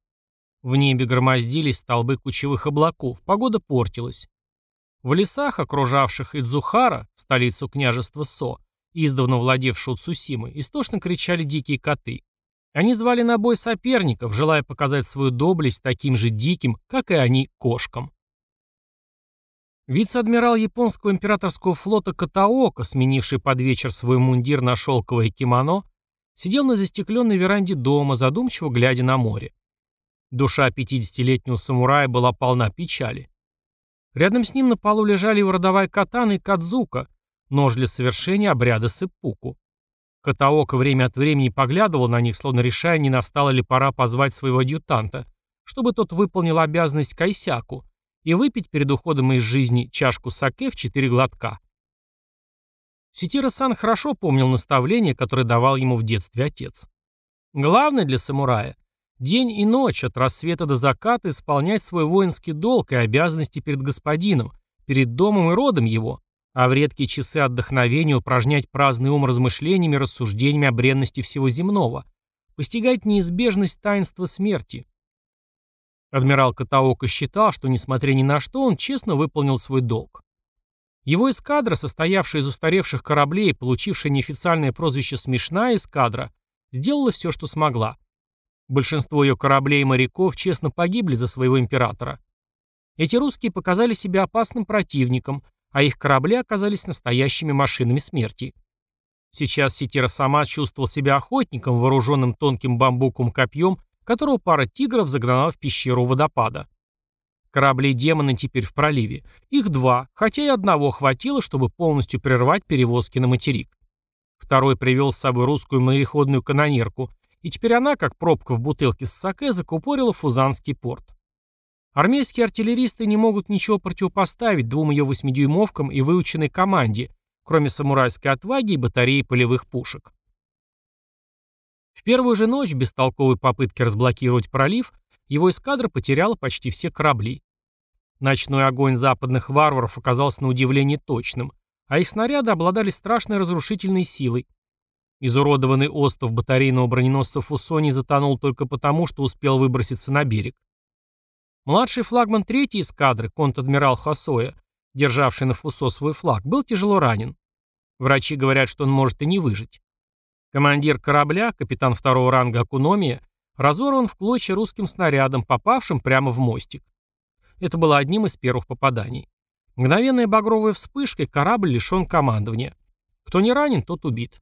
Speaker 1: В небе громоздились столбы кучевых облаков, погода портилась. В лесах, окружавших Идзухара, столицу княжества Со, издавна владевшего Цусимой, истошно кричали дикие коты. Они звали на бой соперников, желая показать свою доблесть таким же диким, как и они, кошкам. Вице-адмирал японского императорского флота Катаока, сменивший под вечер свой мундир на шелковое кимоно, сидел на застекленной веранде дома, задумчиво глядя на море. Душа 50-летнего самурая была полна печали. Рядом с ним на полу лежали его родовая катана и кадзука, нож для совершения обряда сыппуку. Катаока время от времени поглядывал на них, словно решая, не настала ли пора позвать своего адъютанта, чтобы тот выполнил обязанность кайсяку, и выпить перед уходом из жизни чашку саке в четыре глотка. Ситира-сан хорошо помнил наставление, которое давал ему в детстве отец. Главное для самурая – день и ночь от рассвета до заката исполнять свой воинский долг и обязанности перед господином, перед домом и родом его, а в редкие часы отдохновения упражнять праздный ум размышлениями и рассуждениями о бренности всего земного, постигать неизбежность таинства смерти, Адмирал Катаока считал, что, несмотря ни на что, он честно выполнил свой долг. Его эскадра, состоявшая из устаревших кораблей получившая неофициальное прозвище «Смешная эскадра», сделала все, что смогла. Большинство ее кораблей и моряков честно погибли за своего императора. Эти русские показали себя опасным противником, а их корабли оказались настоящими машинами смерти. Сейчас Сетира сама чувствовал себя охотником, вооруженным тонким бамбуковым копьем, которого пара тигров загнала в пещеру водопада. Корабли-демоны теперь в проливе. Их два, хотя и одного хватило, чтобы полностью прервать перевозки на материк. Второй привел с собой русскую мореходную канонерку, и теперь она, как пробка в бутылке с саке, закупорила Фузанский порт. Армейские артиллеристы не могут ничего противопоставить двум ее восьмидюймовкам и выученной команде, кроме самурайской отваги и батареи полевых пушек. В первую же ночь, в бестолковой попытке разблокировать пролив, его эскадра потеряла почти все корабли. Ночной огонь западных варваров оказался на удивление точным, а их снаряды обладали страшной разрушительной силой. Изуродованный остров батарейного броненосца Фусони затонул только потому, что успел выброситься на берег. Младший флагман третьей эскадры, конт-адмирал Хасоя, державший на Фусо свой флаг, был тяжело ранен. Врачи говорят, что он может и не выжить. Командир корабля, капитан второго ранга Акуномия, разорван в клочья русским снарядом, попавшим прямо в мостик. Это было одним из первых попаданий. Мгновенная багровая вспышка, и корабль лишен командования. Кто не ранен, тот убит.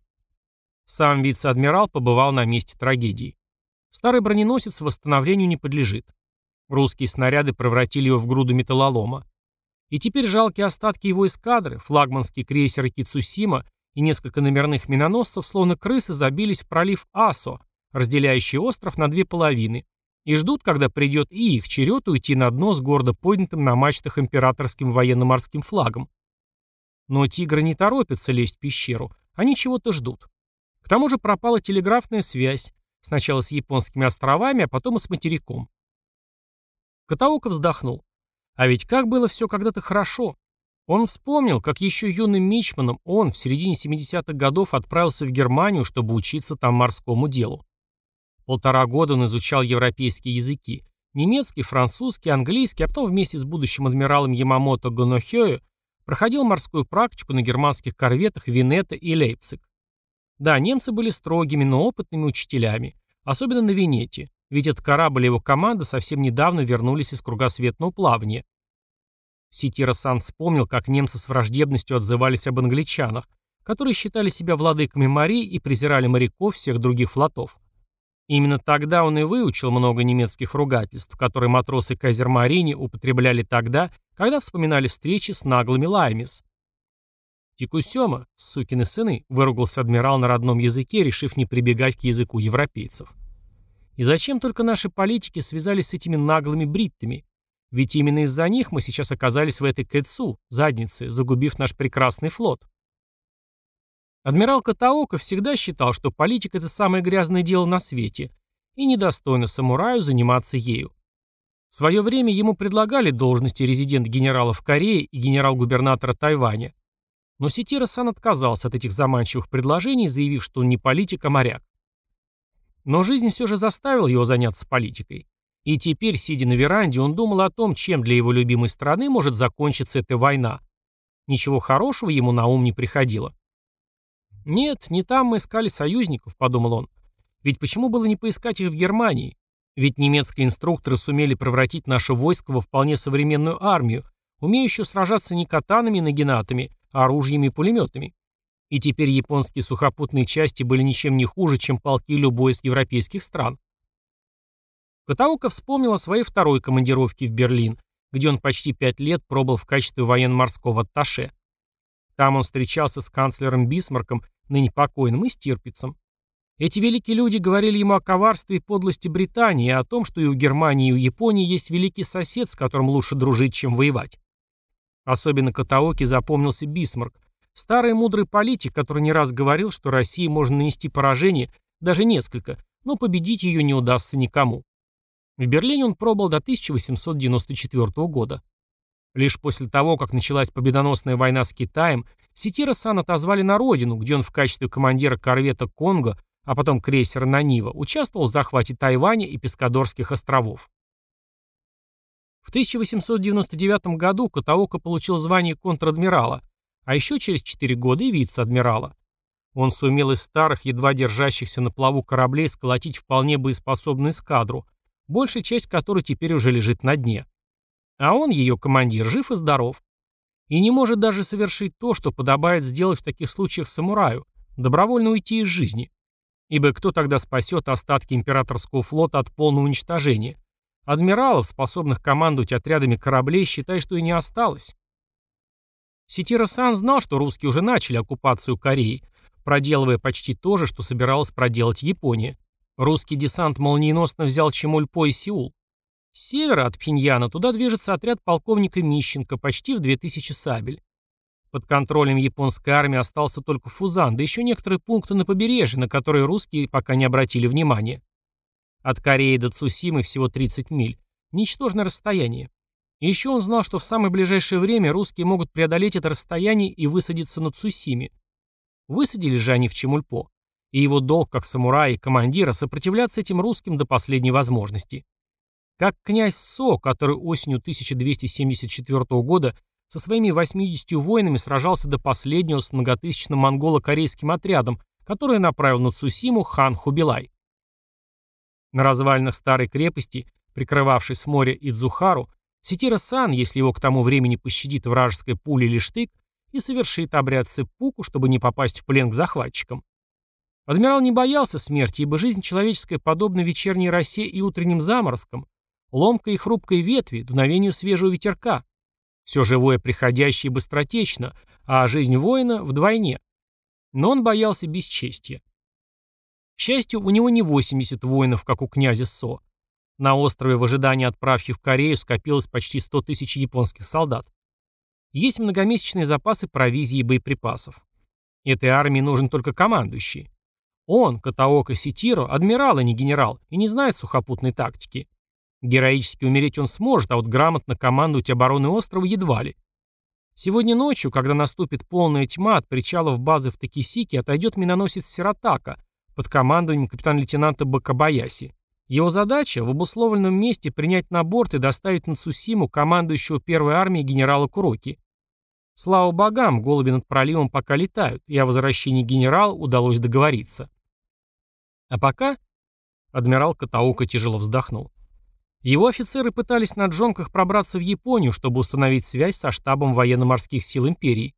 Speaker 1: Сам вице-адмирал побывал на месте трагедии. Старый броненосец восстановлению не подлежит. Русские снаряды превратили его в груду металлолома. И теперь жалкие остатки его эскадры, флагманский крейсер Кицусима и несколько номерных миноносцев, словно крысы, забились в пролив Асо, разделяющий остров на две половины, и ждут, когда придет и их черед уйти на дно с гордо поднятым на мачтах императорским военно-морским флагом. Но тигры не торопятся лезть в пещеру, они чего-то ждут. К тому же пропала телеграфная связь, сначала с японскими островами, а потом и с материком. Катаока вздохнул. А ведь как было все когда-то хорошо. Он вспомнил, как еще юным мичманом он в середине 70-х годов отправился в Германию, чтобы учиться там морскому делу. Полтора года он изучал европейские языки. Немецкий, французский, английский, а потом вместе с будущим адмиралом Ямамото Гонохёю проходил морскую практику на германских корветах Венета и Лейпциг. Да, немцы были строгими, но опытными учителями, особенно на Венете, ведь этот корабль и его команда совсем недавно вернулись из кругосветного плавания. Ситира-сан вспомнил, как немцы с враждебностью отзывались об англичанах, которые считали себя владыками морей и презирали моряков всех других флотов. Именно тогда он и выучил много немецких ругательств, которые матросы Кайзермарини употребляли тогда, когда вспоминали встречи с наглыми лаймис. «Тикусема, сукины сыны», — выругался адмирал на родном языке, решив не прибегать к языку европейцев. «И зачем только наши политики связались с этими наглыми бриттами? Ведь именно из-за них мы сейчас оказались в этой кэцу, заднице, загубив наш прекрасный флот». Адмирал Катаока всегда считал, что политика – это самое грязное дело на свете, и недостойно самураю заниматься ею. В свое время ему предлагали должности резидент-генерала в Корее и генерал-губернатора Тайваня. Но Сетира-сан отказался от этих заманчивых предложений, заявив, что он не политик, а моряк. Но жизнь все же заставила его заняться политикой. И теперь, сидя на веранде, он думал о том, чем для его любимой страны может закончиться эта война. Ничего хорошего ему на ум не приходило. «Нет, не там мы искали союзников», — подумал он. «Ведь почему было не поискать их в Германии? Ведь немецкие инструкторы сумели превратить наше войско во вполне современную армию, умеющую сражаться не катанами и нагинатами, а оружиями и пулеметами. И теперь японские сухопутные части были ничем не хуже, чем полки любой из европейских стран. Катаука вспомнил о своей второй командировке в Берлин, где он почти пять лет пробыл в качестве военно-морского атташе. Там он встречался с канцлером Бисмарком ныне покойным, и Стирпицем. Эти великие люди говорили ему о коварстве и подлости Британии, и о том, что и у Германии, и у Японии есть великий сосед, с которым лучше дружить, чем воевать. Особенно Катаоки запомнился Бисмарк, старый мудрый политик, который не раз говорил, что России можно нанести поражение, даже несколько, но победить ее не удастся никому. В Берлине он пробыл до 1894 года. Лишь после того, как началась победоносная война с Китаем, Ситира-сан отозвали на родину, где он в качестве командира корвета «Конго», а потом крейсера «Нанива», участвовал в захвате Тайваня и Пескадорских островов. В 1899 году Катаока получил звание контр-адмирала, а еще через 4 года и вице-адмирала. Он сумел из старых, едва держащихся на плаву кораблей сколотить вполне боеспособную эскадру, большая часть которой теперь уже лежит на дне. А он, ее командир, жив и здоров. И не может даже совершить то, что подобает сделать в таких случаях самураю – добровольно уйти из жизни. Ибо кто тогда спасет остатки императорского флота от полного уничтожения? Адмиралов, способных командовать отрядами кораблей, считай, что и не осталось. Ситира-сан знал, что русские уже начали оккупацию Кореи, проделывая почти то же, что собиралась проделать Япония. Русский десант молниеносно взял Чемульпо и Сеул. С севера от Пхеньяна туда движется отряд полковника Мищенко почти в 2000 сабель. Под контролем японской армии остался только Фузан, да еще некоторые пункты на побережье, на которые русские пока не обратили внимания. От Кореи до Цусимы всего 30 миль. Ничтожное расстояние. Еще он знал, что в самое ближайшее время русские могут преодолеть это расстояние и высадиться на Цусиме. Высадились же они в Чемульпо. И его долг как самурая и командира сопротивляться этим русским до последней возможности. Как князь Со, который осенью 1274 года со своими 80 воинами сражался до последнего с многотысячным монголо-корейским отрядом, который направил на Цусиму хан Хубилай. На развалинах старой крепости, прикрывавшей с моря Идзухару, Сетира-сан, если его к тому времени пощадит вражеская пуля или штык, и совершит обряд сыппуку, чтобы не попасть в плен к захватчикам. Адмирал не боялся смерти, ибо жизнь человеческая подобна вечерней росе и утренним заморозкам, ломкой и хрупкой ветви, дуновению свежего ветерка. Все живое приходящее быстротечно, а жизнь воина вдвойне. Но он боялся бесчестия. К счастью, у него не 80 воинов, как у князя Со. На острове в ожидании отправки в Корею скопилось почти 100 тысяч японских солдат. Есть многомесячные запасы провизии и боеприпасов. Этой армии нужен только командующий. Он, Катаока Ситиро, адмирал, а не генерал, и не знает сухопутной тактики. Героически умереть он сможет, а вот грамотно командовать обороной острова едва ли. Сегодня ночью, когда наступит полная тьма, от причалов базы в Такисике отойдет миноносец Сиротака под командованием капитан-лейтенанта Бакабаяси. Его задача в обусловленном месте принять на борт и доставить на Цусиму командующего первой армией генерала Куроки. Слава богам, голуби над проливом пока летают, и о возвращении генерала удалось договориться. А пока... Адмирал Катаука тяжело вздохнул. Его офицеры пытались на джонках пробраться в Японию, чтобы установить связь со штабом военно-морских сил империи.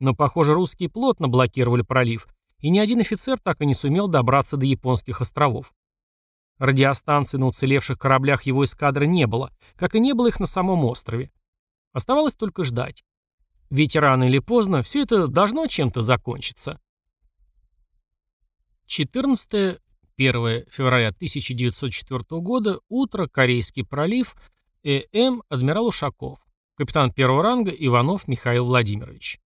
Speaker 1: Но, похоже, русские плотно блокировали пролив, и ни один офицер так и не сумел добраться до японских островов. Радиостанций на уцелевших кораблях его эскадры не было, как и не было их на самом острове. Оставалось только ждать. Ведь рано или поздно все это должно чем-то закончиться. 14 1 февраля 1904 года, утро, Корейский пролив, Э.М. Адмирал Ушаков, капитан первого ранга Иванов Михаил Владимирович.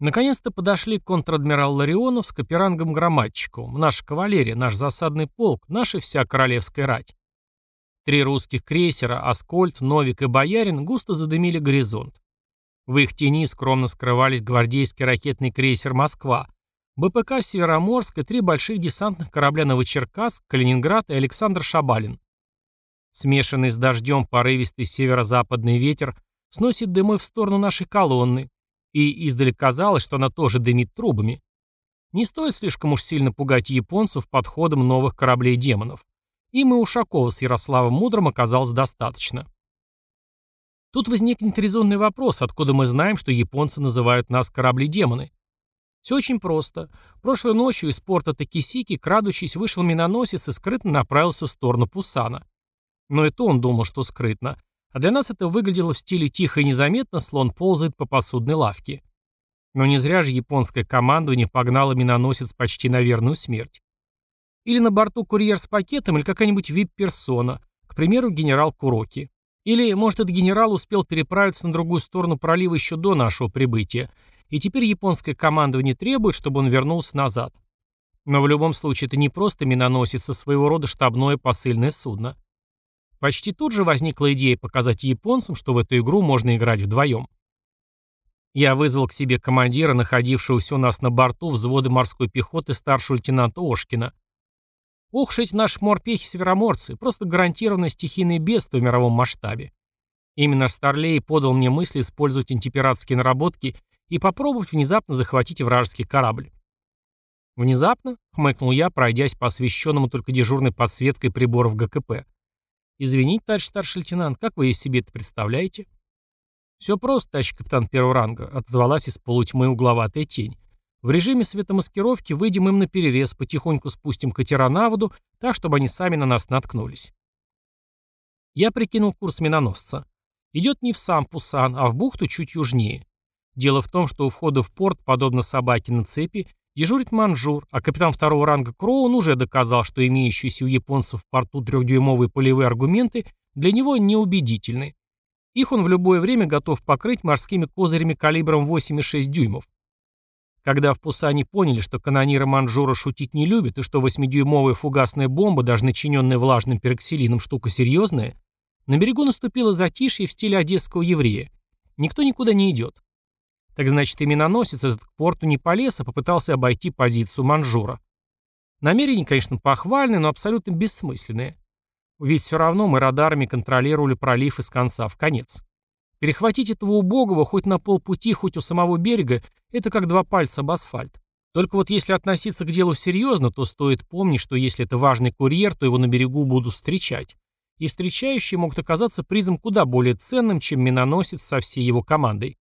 Speaker 1: Наконец-то подошли контр-адмирал Ларионов с каперангом Громадчиковым, наша кавалерия, наш засадный полк, наша вся королевская рать. Три русских крейсера «Аскольд», «Новик» и «Боярин» густо задымили горизонт. В их тени скромно скрывались гвардейский ракетный крейсер «Москва», БПК «Североморск» и три больших десантных корабля «Новочеркасск», «Калининград» и «Александр Шабалин». Смешанный с дождем порывистый северо-западный ветер сносит дымой в сторону нашей колонны, и издали казалось, что она тоже дымит трубами. Не стоит слишком уж сильно пугать японцев подходом новых кораблей-демонов. Им и Ушакова с Ярославом Мудрым оказалось достаточно. Тут возникнет резонный вопрос, откуда мы знаем, что японцы называют нас корабли-демоны. Все очень просто. Прошлой ночью из порта Такисики, крадучись, вышел миноносец и скрытно направился в сторону Пусана. Но это он думал, что скрытно. А для нас это выглядело в стиле тихо и незаметно, слон ползает по посудной лавке. Но не зря же японское командование погнало миноносец почти на верную смерть. Или на борту курьер с пакетом, или какая-нибудь вип-персона, к примеру, генерал Куроки. Или, может, этот генерал успел переправиться на другую сторону пролива еще до нашего прибытия, и теперь японское командование требует, чтобы он вернулся назад. Но в любом случае это не просто миноносец, а своего рода штабное посыльное судно. Почти тут же возникла идея показать японцам, что в эту игру можно играть вдвоем. Я вызвал к себе командира, находившегося у нас на борту взвода морской пехоты старшего лейтенанта Ошкина. Ох, эти наши морпехи-североморцы, просто гарантированное стихийное бедствие в мировом масштабе. Именно Старлей подал мне мысль использовать антипиратские наработки и попробовать внезапно захватить вражеский корабль. Внезапно, хмыкнул я, пройдясь по освещенному только дежурной подсветкой приборов ГКП. Извините, товарищ старший лейтенант, как вы себе это представляете? Все просто, товарищ капитан первого ранга, отозвалась из полутьмы угловатая тень. В режиме светомаскировки выйдем им на перерез, потихоньку спустим катера на воду, так, чтобы они сами на нас наткнулись. Я прикинул курс миноносца. Идет не в сам Пусан, а в бухту чуть южнее. Дело в том, что у входа в порт, подобно собаке на цепи, дежурит манжур, а капитан второго ранга Кроун уже доказал, что имеющиеся у японцев в порту трехдюймовые полевые аргументы для него неубедительны. Их он в любое время готов покрыть морскими козырями калибром 8,6 дюймов. Когда в Пусане поняли, что канониры Манжура шутить не любят и что 8-дюймовая фугасная бомба, даже начиненная влажным пероксилином, штука серьезная, на берегу наступило затишье в стиле одесского еврея. Никто никуда не идет. Так значит, и миноносец этот к порту не полез, а попытался обойти позицию Манжура. Намерение, конечно, похвальное, но абсолютно бессмысленное. Ведь все равно мы радарами контролировали пролив из конца в конец. Перехватить этого убогого хоть на полпути, хоть у самого берега, это как два пальца об асфальт. Только вот если относиться к делу серьезно, то стоит помнить, что если это важный курьер, то его на берегу будут встречать. И встречающие могут оказаться призом куда более ценным, чем миноносец со всей его командой.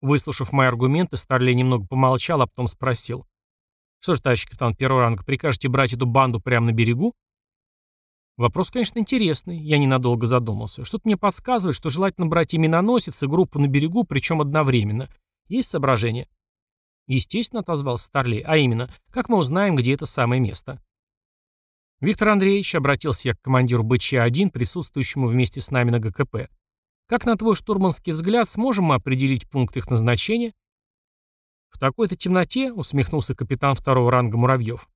Speaker 1: Выслушав мои аргументы, Старлей немного помолчал, а потом спросил. «Что ж, товарищ капитан первого ранга, прикажете брать эту банду прямо на берегу?» Вопрос, конечно, интересный. Я ненадолго задумался. Что-то мне подсказывает, что желательно брать и миноносец, и группу на берегу, причем одновременно. Есть соображение? Естественно, отозвался Старлей. А именно, как мы узнаем, где это самое место? Виктор Андреевич, обратился я к командиру БЧ-1, присутствующему вместе с нами на ГКП. Как на твой штурманский взгляд, сможем мы определить пункт их назначения? В такой-то темноте, усмехнулся капитан второго ранга Муравьев.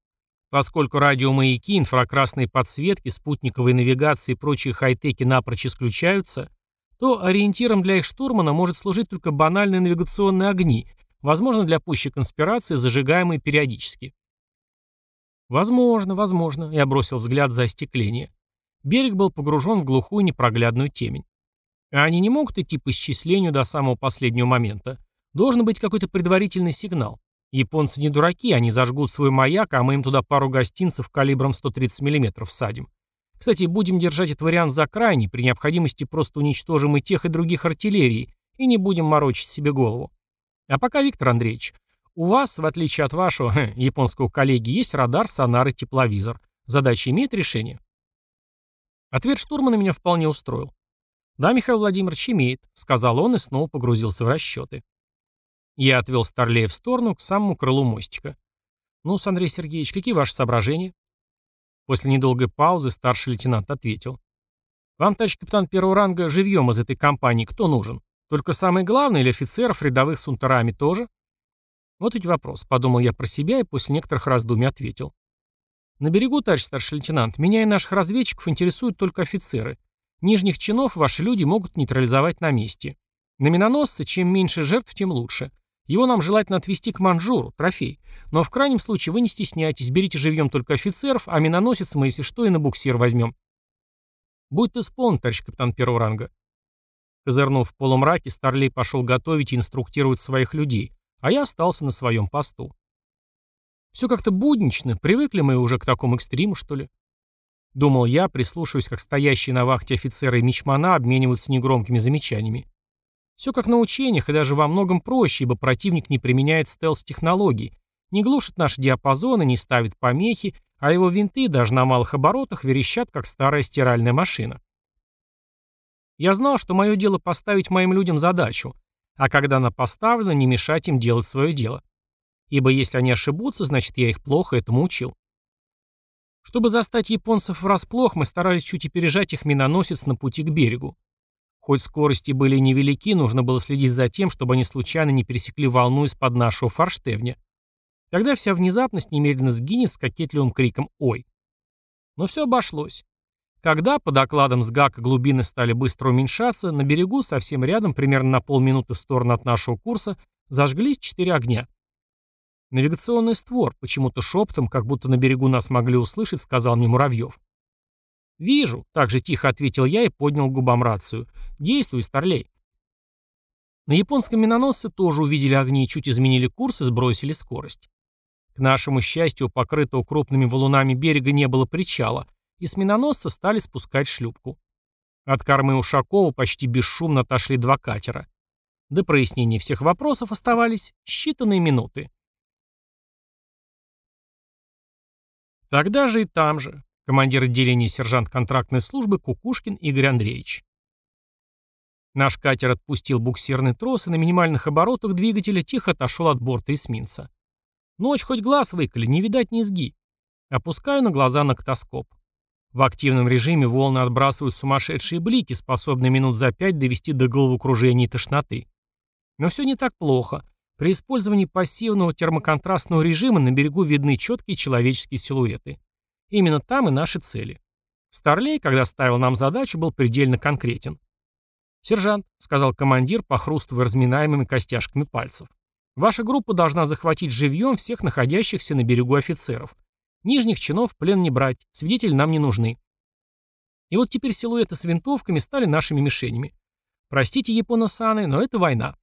Speaker 1: Поскольку радиомаяки, инфракрасные подсветки, спутниковые навигации и прочие хай-теки напрочь исключаются, то ориентиром для их штурмана может служить только банальные навигационные огни, возможно, для пущей конспирации, зажигаемые периодически. Возможно, возможно, я бросил взгляд за остекление. Берег был погружен в глухую непроглядную темень. А они не могут идти по исчислению до самого последнего момента. Должен быть какой-то предварительный сигнал. Японцы не дураки, они зажгут свой маяк, а мы им туда пару гостинцев калибром 130 мм всадим. Кстати, будем держать этот вариант за крайний, при необходимости просто уничтожим и тех, и других артиллерии, и не будем морочить себе голову. А пока, Виктор Андреевич, у вас, в отличие от вашего хе, <laughs> японского коллеги, есть радар, сонар и тепловизор. Задача имеет решение? Ответ штурмана меня вполне устроил. «Да, Михаил Владимирович, имеет», — сказал он и снова погрузился в расчеты. Я отвел Старлея в сторону, к самому крылу мостика. ну Андрей Сергеевич, какие ваши соображения?» После недолгой паузы старший лейтенант ответил. «Вам, товарищ капитан первого ранга, живьем из этой компании кто нужен? Только самый главный или офицеров рядовых с унтерами тоже?» Вот ведь вопрос, подумал я про себя и после некоторых раздумий ответил. На берегу, товарищ старший лейтенант, меня и наших разведчиков интересуют только офицеры. Нижних чинов ваши люди могут нейтрализовать на месте. На миноносце чем меньше жертв, тем лучше. Его нам желательно отвезти к Манжуру, трофей. Но в крайнем случае вы не стесняйтесь, берите живьем только офицеров, а миноносец мы, если что, и на буксир возьмем. Будет исполнен, товарищ капитан первого ранга. Козырнув в полумраке, Старлей пошел готовить и инструктировать своих людей, а я остался на своем посту. Все как-то буднично, привыкли мы уже к такому экстриму, что ли? Думал я, прислушиваясь, как стоящие на вахте офицеры и мичмана обмениваются негромкими замечаниями. Все как на учениях и даже во многом проще, ибо противник не применяет стелс-технологий, не глушит наши диапазоны, не ставит помехи, а его винты даже на малых оборотах верещат, как старая стиральная машина. Я знал, что мое дело поставить моим людям задачу, а когда она поставлена, не мешать им делать свое дело. Ибо если они ошибутся, значит я их плохо этому учил. Чтобы застать японцев врасплох, мы старались чуть опережать их миноносец на пути к берегу. Хоть скорости были невелики, нужно было следить за тем, чтобы они случайно не пересекли волну из-под нашего форштевня. Тогда вся внезапность немедленно сгинет с кокетливым криком «Ой!». Но все обошлось. Когда, по докладам СГАК, глубины стали быстро уменьшаться, на берегу, совсем рядом, примерно на полминуты в сторону от нашего курса, зажглись четыре огня. Навигационный створ, почему-то шепотом, как будто на берегу нас могли услышать, сказал мне Муравьев. «Вижу», — так же тихо ответил я и поднял губам рацию. «Действуй, Старлей». На японском миноносце тоже увидели огни, чуть изменили курс и сбросили скорость. К нашему счастью, покрытого крупными валунами берега не было причала, и с миноносца стали спускать шлюпку. От кормы Ушакова почти бесшумно отошли два катера. До прояснения всех вопросов оставались считанные минуты. Тогда же и там же. Командир отделения сержант контрактной службы Кукушкин Игорь Андреевич. Наш катер отпустил буксирный трос и на минимальных оборотах двигателя тихо отошел от борта эсминца. Ночь хоть глаз выколи, не видать низги. Опускаю на глаза ноктоскоп. В активном режиме волны отбрасывают сумасшедшие блики, способные минут за пять довести до головокружения и тошноты. Но все не так плохо. При использовании пассивного термоконтрастного режима на берегу видны четкие человеческие силуэты. Именно там и наши цели. Старлей, когда ставил нам задачу, был предельно конкретен. «Сержант», — сказал командир, похрустывая разминаемыми костяшками пальцев, «ваша группа должна захватить живьем всех находящихся на берегу офицеров. Нижних чинов в плен не брать, свидетели нам не нужны». И вот теперь силуэты с винтовками стали нашими мишенями. Простите, Японо-саны, но это война.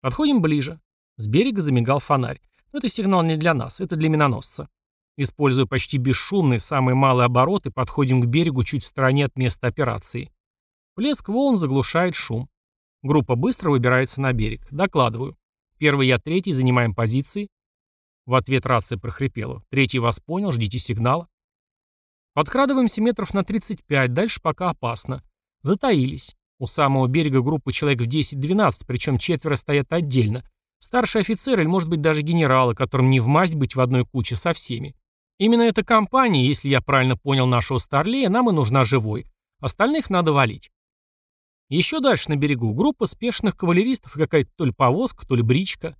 Speaker 1: Подходим ближе. С берега замигал фонарь. Но это сигнал не для нас, это для миноносца. Используя почти бесшумные, самые малые обороты, подходим к берегу чуть в стороне от места операции. Плеск волн заглушает шум. Группа быстро выбирается на берег. Докладываю. Первый я, третий, занимаем позиции. В ответ рация прохрипела. Третий вас понял, ждите сигнала. Подкрадываемся метров на 35, дальше пока опасно. Затаились. У самого берега группа человек в 10-12, причем четверо стоят отдельно. Старший офицер или, может быть, даже генералы, которым не в масть быть в одной куче со всеми. Именно эта компания, если я правильно понял нашего Старлея, нам и нужна живой. Остальных надо валить. Еще дальше на берегу группа спешных кавалеристов и какая-то то ли повозка, то ли бричка.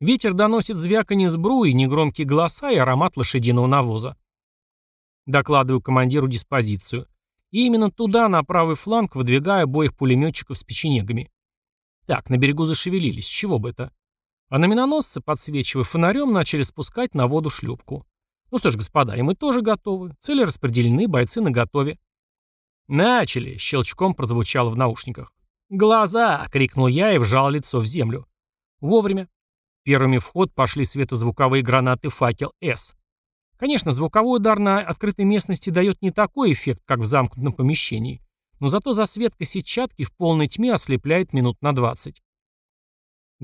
Speaker 1: Ветер доносит звяканье сбруи, негромкие голоса и аромат лошадиного навоза. Докладываю командиру диспозицию. И именно туда, на правый фланг, выдвигаю обоих пулеметчиков с печенегами. Так, на берегу зашевелились, чего бы это? А на миноносце, подсвечивая фонарем, начали спускать на воду шлюпку. Ну что ж, господа, и мы тоже готовы. Цели распределены, бойцы наготове. «Начали!» — щелчком прозвучало в наушниках. «Глаза!» — крикнул я и вжал лицо в землю. Вовремя. Первыми в ход пошли светозвуковые гранаты «Факел С». Конечно, звуковой удар на открытой местности дает не такой эффект, как в замкнутом помещении, но зато засветка сетчатки в полной тьме ослепляет минут на 20.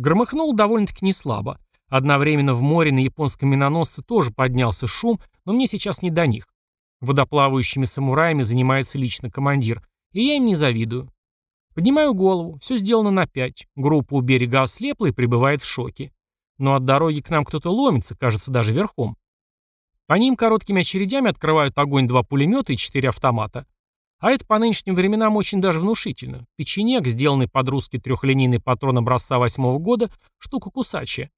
Speaker 1: Громыхнул довольно-таки неслабо. Одновременно в море на японском миноносце тоже поднялся шум, но мне сейчас не до них. Водоплавающими самураями занимается лично командир, и я им не завидую. Поднимаю голову, все сделано на пять. Группа у берега ослепла и пребывает в шоке. Но от дороги к нам кто-то ломится, кажется, даже верхом. По ним короткими очередями открывают огонь два пулемета и четыре автомата. А это по нынешним временам очень даже внушительно. Печенек, сделанный под русский трехлинейный патрон образца восьмого года, штука кусачая.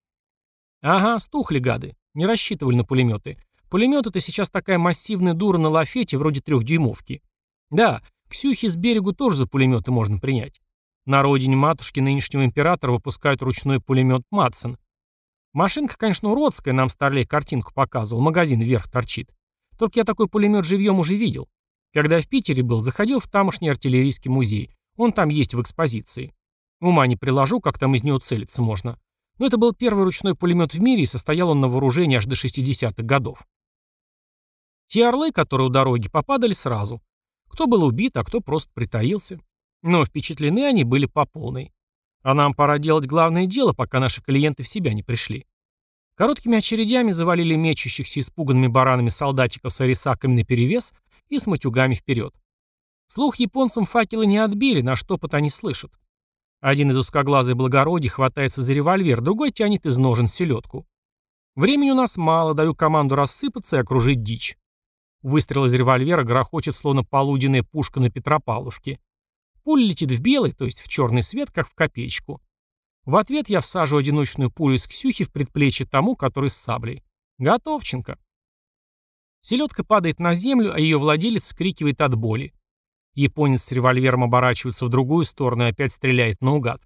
Speaker 1: Ага, стухли гады. Не рассчитывали на пулеметы. Пулемет это сейчас такая массивная дура на лафете, вроде трехдюймовки. Да, Ксюхи с берегу тоже за пулеметы можно принять. На родине матушки нынешнего императора выпускают ручной пулемет Матсон. Машинка, конечно, уродская, нам Старлей картинку показывал, магазин вверх торчит. Только я такой пулемет живьем уже видел. Когда в Питере был, заходил в тамошний артиллерийский музей. Он там есть в экспозиции. Ума не приложу, как там из него целиться можно. Но это был первый ручной пулемет в мире, и состоял он на вооружении аж до 60-х годов. Те орлы, которые у дороги, попадали сразу. Кто был убит, а кто просто притаился. Но впечатлены они были по полной. А нам пора делать главное дело, пока наши клиенты в себя не пришли. Короткими очередями завалили мечущихся испуганными баранами солдатиков с арисаками наперевес и с матюгами вперед. Слух японцам факелы не отбили, на что они слышат. Один из узкоглазых благородий хватается за револьвер, другой тянет из ножен селедку. Времени у нас мало, даю команду рассыпаться и окружить дичь. Выстрел из револьвера грохочет, словно полуденная пушка на Петропавловке. Пуля летит в белый, то есть в черный свет, как в копеечку. В ответ я всаживаю одиночную пулю из Ксюхи в предплечье тому, который с саблей. Готовченко. Селедка падает на землю, а ее владелец скрикивает от боли. Японец с револьвером оборачивается в другую сторону и опять стреляет наугад.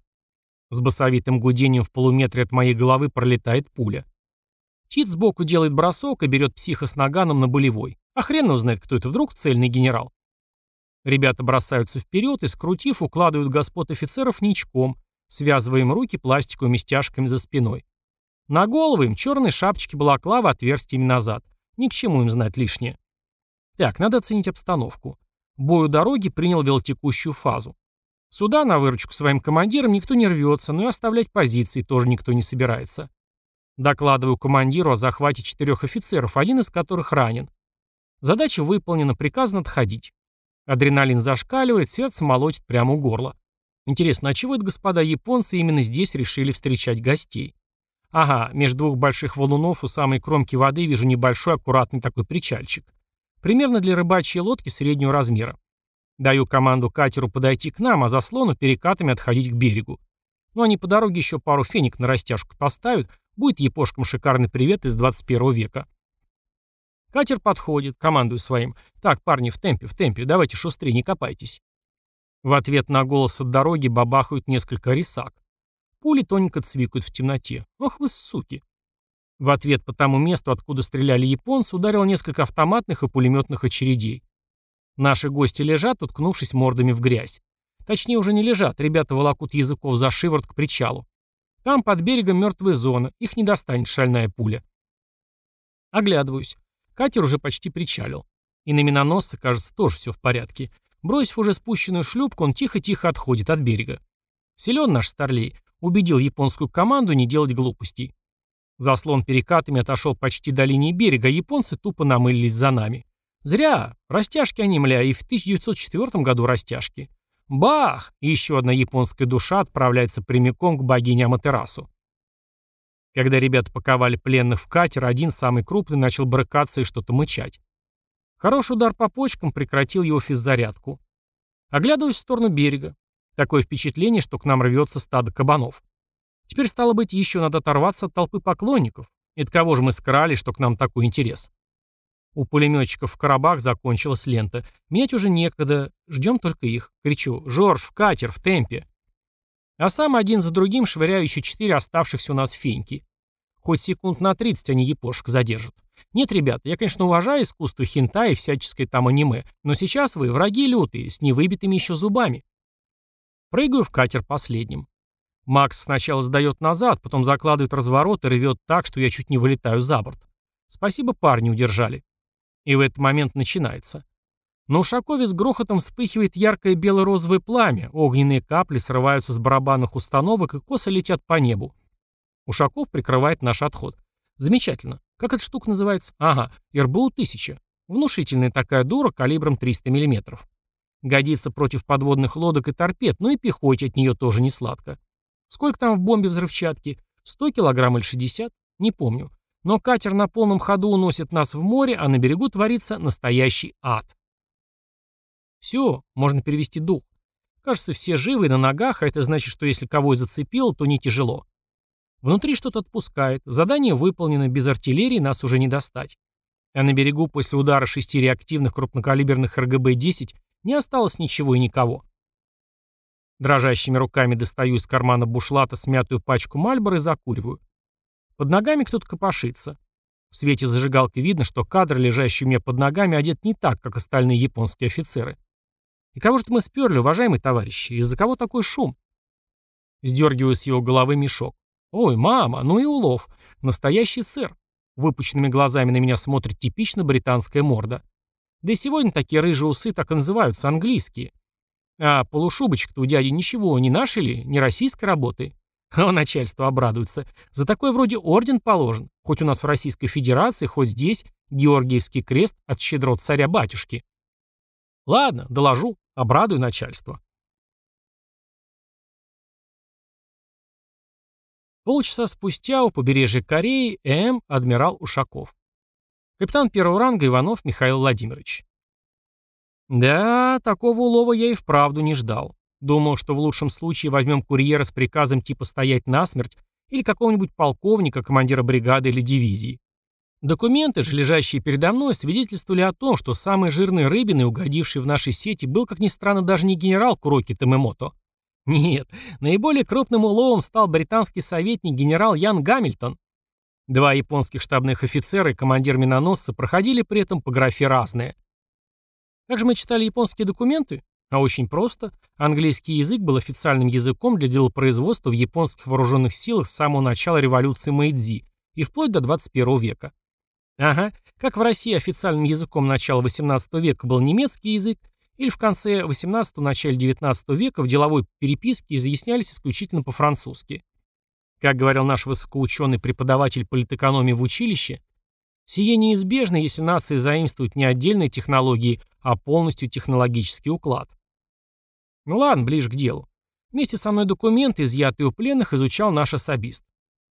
Speaker 1: С басовитым гудением в полуметре от моей головы пролетает пуля. Тит сбоку делает бросок и берет психа с наганом на болевой. А хрен узнает, кто это вдруг цельный генерал. Ребята бросаются вперед и, скрутив, укладывают господ офицеров ничком, связывая им руки пластиковыми стяжками за спиной. На головы им черные шапочки балаклавы отверстиями назад. Ни к чему им знать лишнее. Так, надо оценить обстановку. Бой у дороги принял велотекущую фазу. Сюда на выручку своим командирам никто не рвется, но и оставлять позиции тоже никто не собирается. Докладываю командиру о захвате четырех офицеров, один из которых ранен. Задача выполнена, приказано отходить. Адреналин зашкаливает, сердце молотит прямо у горла. Интересно, а чего это господа японцы именно здесь решили встречать гостей? Ага, между двух больших валунов у самой кромки воды вижу небольшой аккуратный такой причальчик. Примерно для рыбачьей лодки среднего размера. Даю команду катеру подойти к нам, а заслону перекатами отходить к берегу. Ну они по дороге еще пару феник на растяжку поставят, будет епошкам шикарный привет из 21 века. Катер подходит, командую своим. Так, парни, в темпе, в темпе, давайте шустрее, не копайтесь. В ответ на голос от дороги бабахают несколько рисак. Пули тоненько цвикают в темноте. Ох вы суки. В ответ по тому месту, откуда стреляли японцы, ударило несколько автоматных и пулеметных очередей. Наши гости лежат, уткнувшись мордами в грязь. Точнее, уже не лежат, ребята волокут языков за шиворот к причалу. Там под берегом мертвая зона, их не достанет шальная пуля. Оглядываюсь. Катер уже почти причалил. И на миноносце, кажется, тоже все в порядке. Бросив уже спущенную шлюпку, он тихо-тихо отходит от берега. Силен наш старлей, убедил японскую команду не делать глупостей. Заслон перекатами отошел почти до линии берега, а японцы тупо намылились за нами. Зря. Растяжки они, мля, и в 1904 году растяжки. Бах! Еще одна японская душа отправляется прямиком к богине Аматерасу. Когда ребята паковали пленных в катер, один, самый крупный, начал брыкаться и что-то мычать. Хороший удар по почкам прекратил его физзарядку. Оглядываюсь в сторону берега. Такое впечатление, что к нам рвется стадо кабанов. Теперь, стало быть, еще надо оторваться от толпы поклонников. И от кого же мы скрали, что к нам такой интерес? У пулеметчиков в коробах закончилась лента. Менять уже некогда, ждем только их. Кричу «Жорж, в катер, в темпе!» А сам один за другим швыряю еще четыре оставшихся у нас феньки. Хоть секунд на 30 они епошек задержат. Нет, ребята, я, конечно, уважаю искусство хинта и всяческое там аниме, но сейчас вы враги лютые, с невыбитыми еще зубами. Прыгаю в катер последним. Макс сначала сдает назад, потом закладывает разворот и рвет так, что я чуть не вылетаю за борт. Спасибо, парни удержали. И в этот момент начинается. На Ушакове с грохотом вспыхивает яркое бело-розовое пламя, огненные капли срываются с барабанных установок и косо летят по небу. Ушаков прикрывает наш отход. Замечательно. Как эта штука называется? Ага, РБУ-1000. Внушительная такая дура калибром 300 мм. Годится против подводных лодок и торпед, но и пехоте от нее тоже не сладко. Сколько там в бомбе взрывчатки? 100 килограмм или 60? Не помню. Но катер на полном ходу уносит нас в море, а на берегу творится настоящий ад. Все, можно перевести дух. Кажется, все живы и на ногах, а это значит, что если кого и зацепило, то не тяжело. Внутри что-то отпускает, задание выполнено, без артиллерии нас уже не достать. А на берегу после удара шести реактивных крупнокалиберных РГБ-10 не осталось ничего и никого. Дрожащими руками достаю из кармана бушлата смятую пачку Мальбора и закуриваю. Под ногами кто-то копошится. В свете зажигалки видно, что кадр, лежащий у меня под ногами, одет не так, как остальные японские офицеры. И кого же мы сперли, уважаемые товарищи? Из-за кого такой шум? Сдергиваю с его головы мешок. Ой, мама, ну и улов. Настоящий сыр. Выпученными глазами на меня смотрит типично британская морда. Да и сегодня такие рыжие усы так и называются, английские. А полушубочка-то у дяди ничего, не наши ли, не российской работы? <laughs> А начальство обрадуется. За такой вроде орден положен. Хоть у нас в Российской Федерации, хоть здесь Георгиевский крест от щедрот царя-батюшки. Ладно, доложу, обрадую начальство. Полчаса спустя у побережья Кореи ЭМ адмирал Ушаков. Капитан первого ранга Иванов Михаил Владимирович. Да, такого улова я и вправду не ждал. Думал, что в лучшем случае возьмем курьера с приказом типа стоять насмерть или какого-нибудь полковника, командира бригады или дивизии. Документы же, лежащие передо мной, свидетельствовали о том, что самой жирной рыбиной, угодившей в нашей сети, был, как ни странно, даже не генерал Куроки Тамемото. Нет, наиболее крупным уловом стал британский советник генерал Ян Гамильтон. Два японских штабных офицера и командир миноносца проходили при этом по графе «разные». Как же мы читали японские документы? А очень просто. Английский язык был официальным языком для делопроизводства в японских вооруженных силах с самого начала революции Мэйдзи и вплоть до 21 века. Ага, Как в России официальным языком начала XVIII века был немецкий язык, или в конце XVIII – начале XIX века в деловой переписке изъяснялись исключительно по-французски. Как говорил наш высокоученый преподаватель политэкономии в училище, сие неизбежно, если нации заимствуют не отдельные технологии, а полностью технологический уклад. Ну ладно, ближе к делу. Вместе со мной документы, изъятые у пленных, изучал наш особист.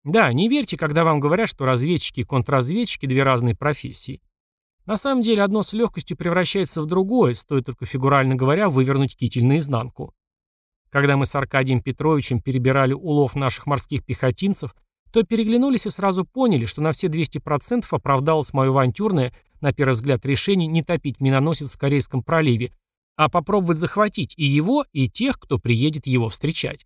Speaker 1: Да, не верьте, когда вам говорят, что разведчики и контрразведчики – две разные профессии. На самом деле одно с легкостью превращается в другое, стоит только, фигурально говоря, вывернуть китель наизнанку. Когда мы с Аркадием Петровичем перебирали улов наших морских пехотинцев, то переглянулись и сразу поняли, что на все 200% оправдалось мое авантюрное, на первый взгляд, решение не топить миноносец в Корейском проливе, а попробовать захватить и его, и тех, кто приедет его встречать.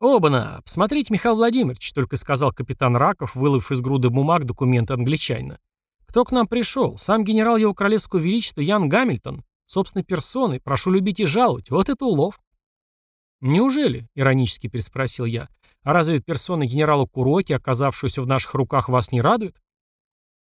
Speaker 1: «Оба-на! Посмотрите, Михаил Владимирович», — только сказал капитан Раков, выловив из груды бумаг документы англичанина. «Кто к нам пришел? Сам генерал его королевского величества Ян Гамильтон. Собственной персоной. Прошу любить и жаловать. Вот это улов». «Неужели?» — иронически переспросил я. «А разве персона генерала Куроки, оказавшуюся в наших руках, вас не радует?»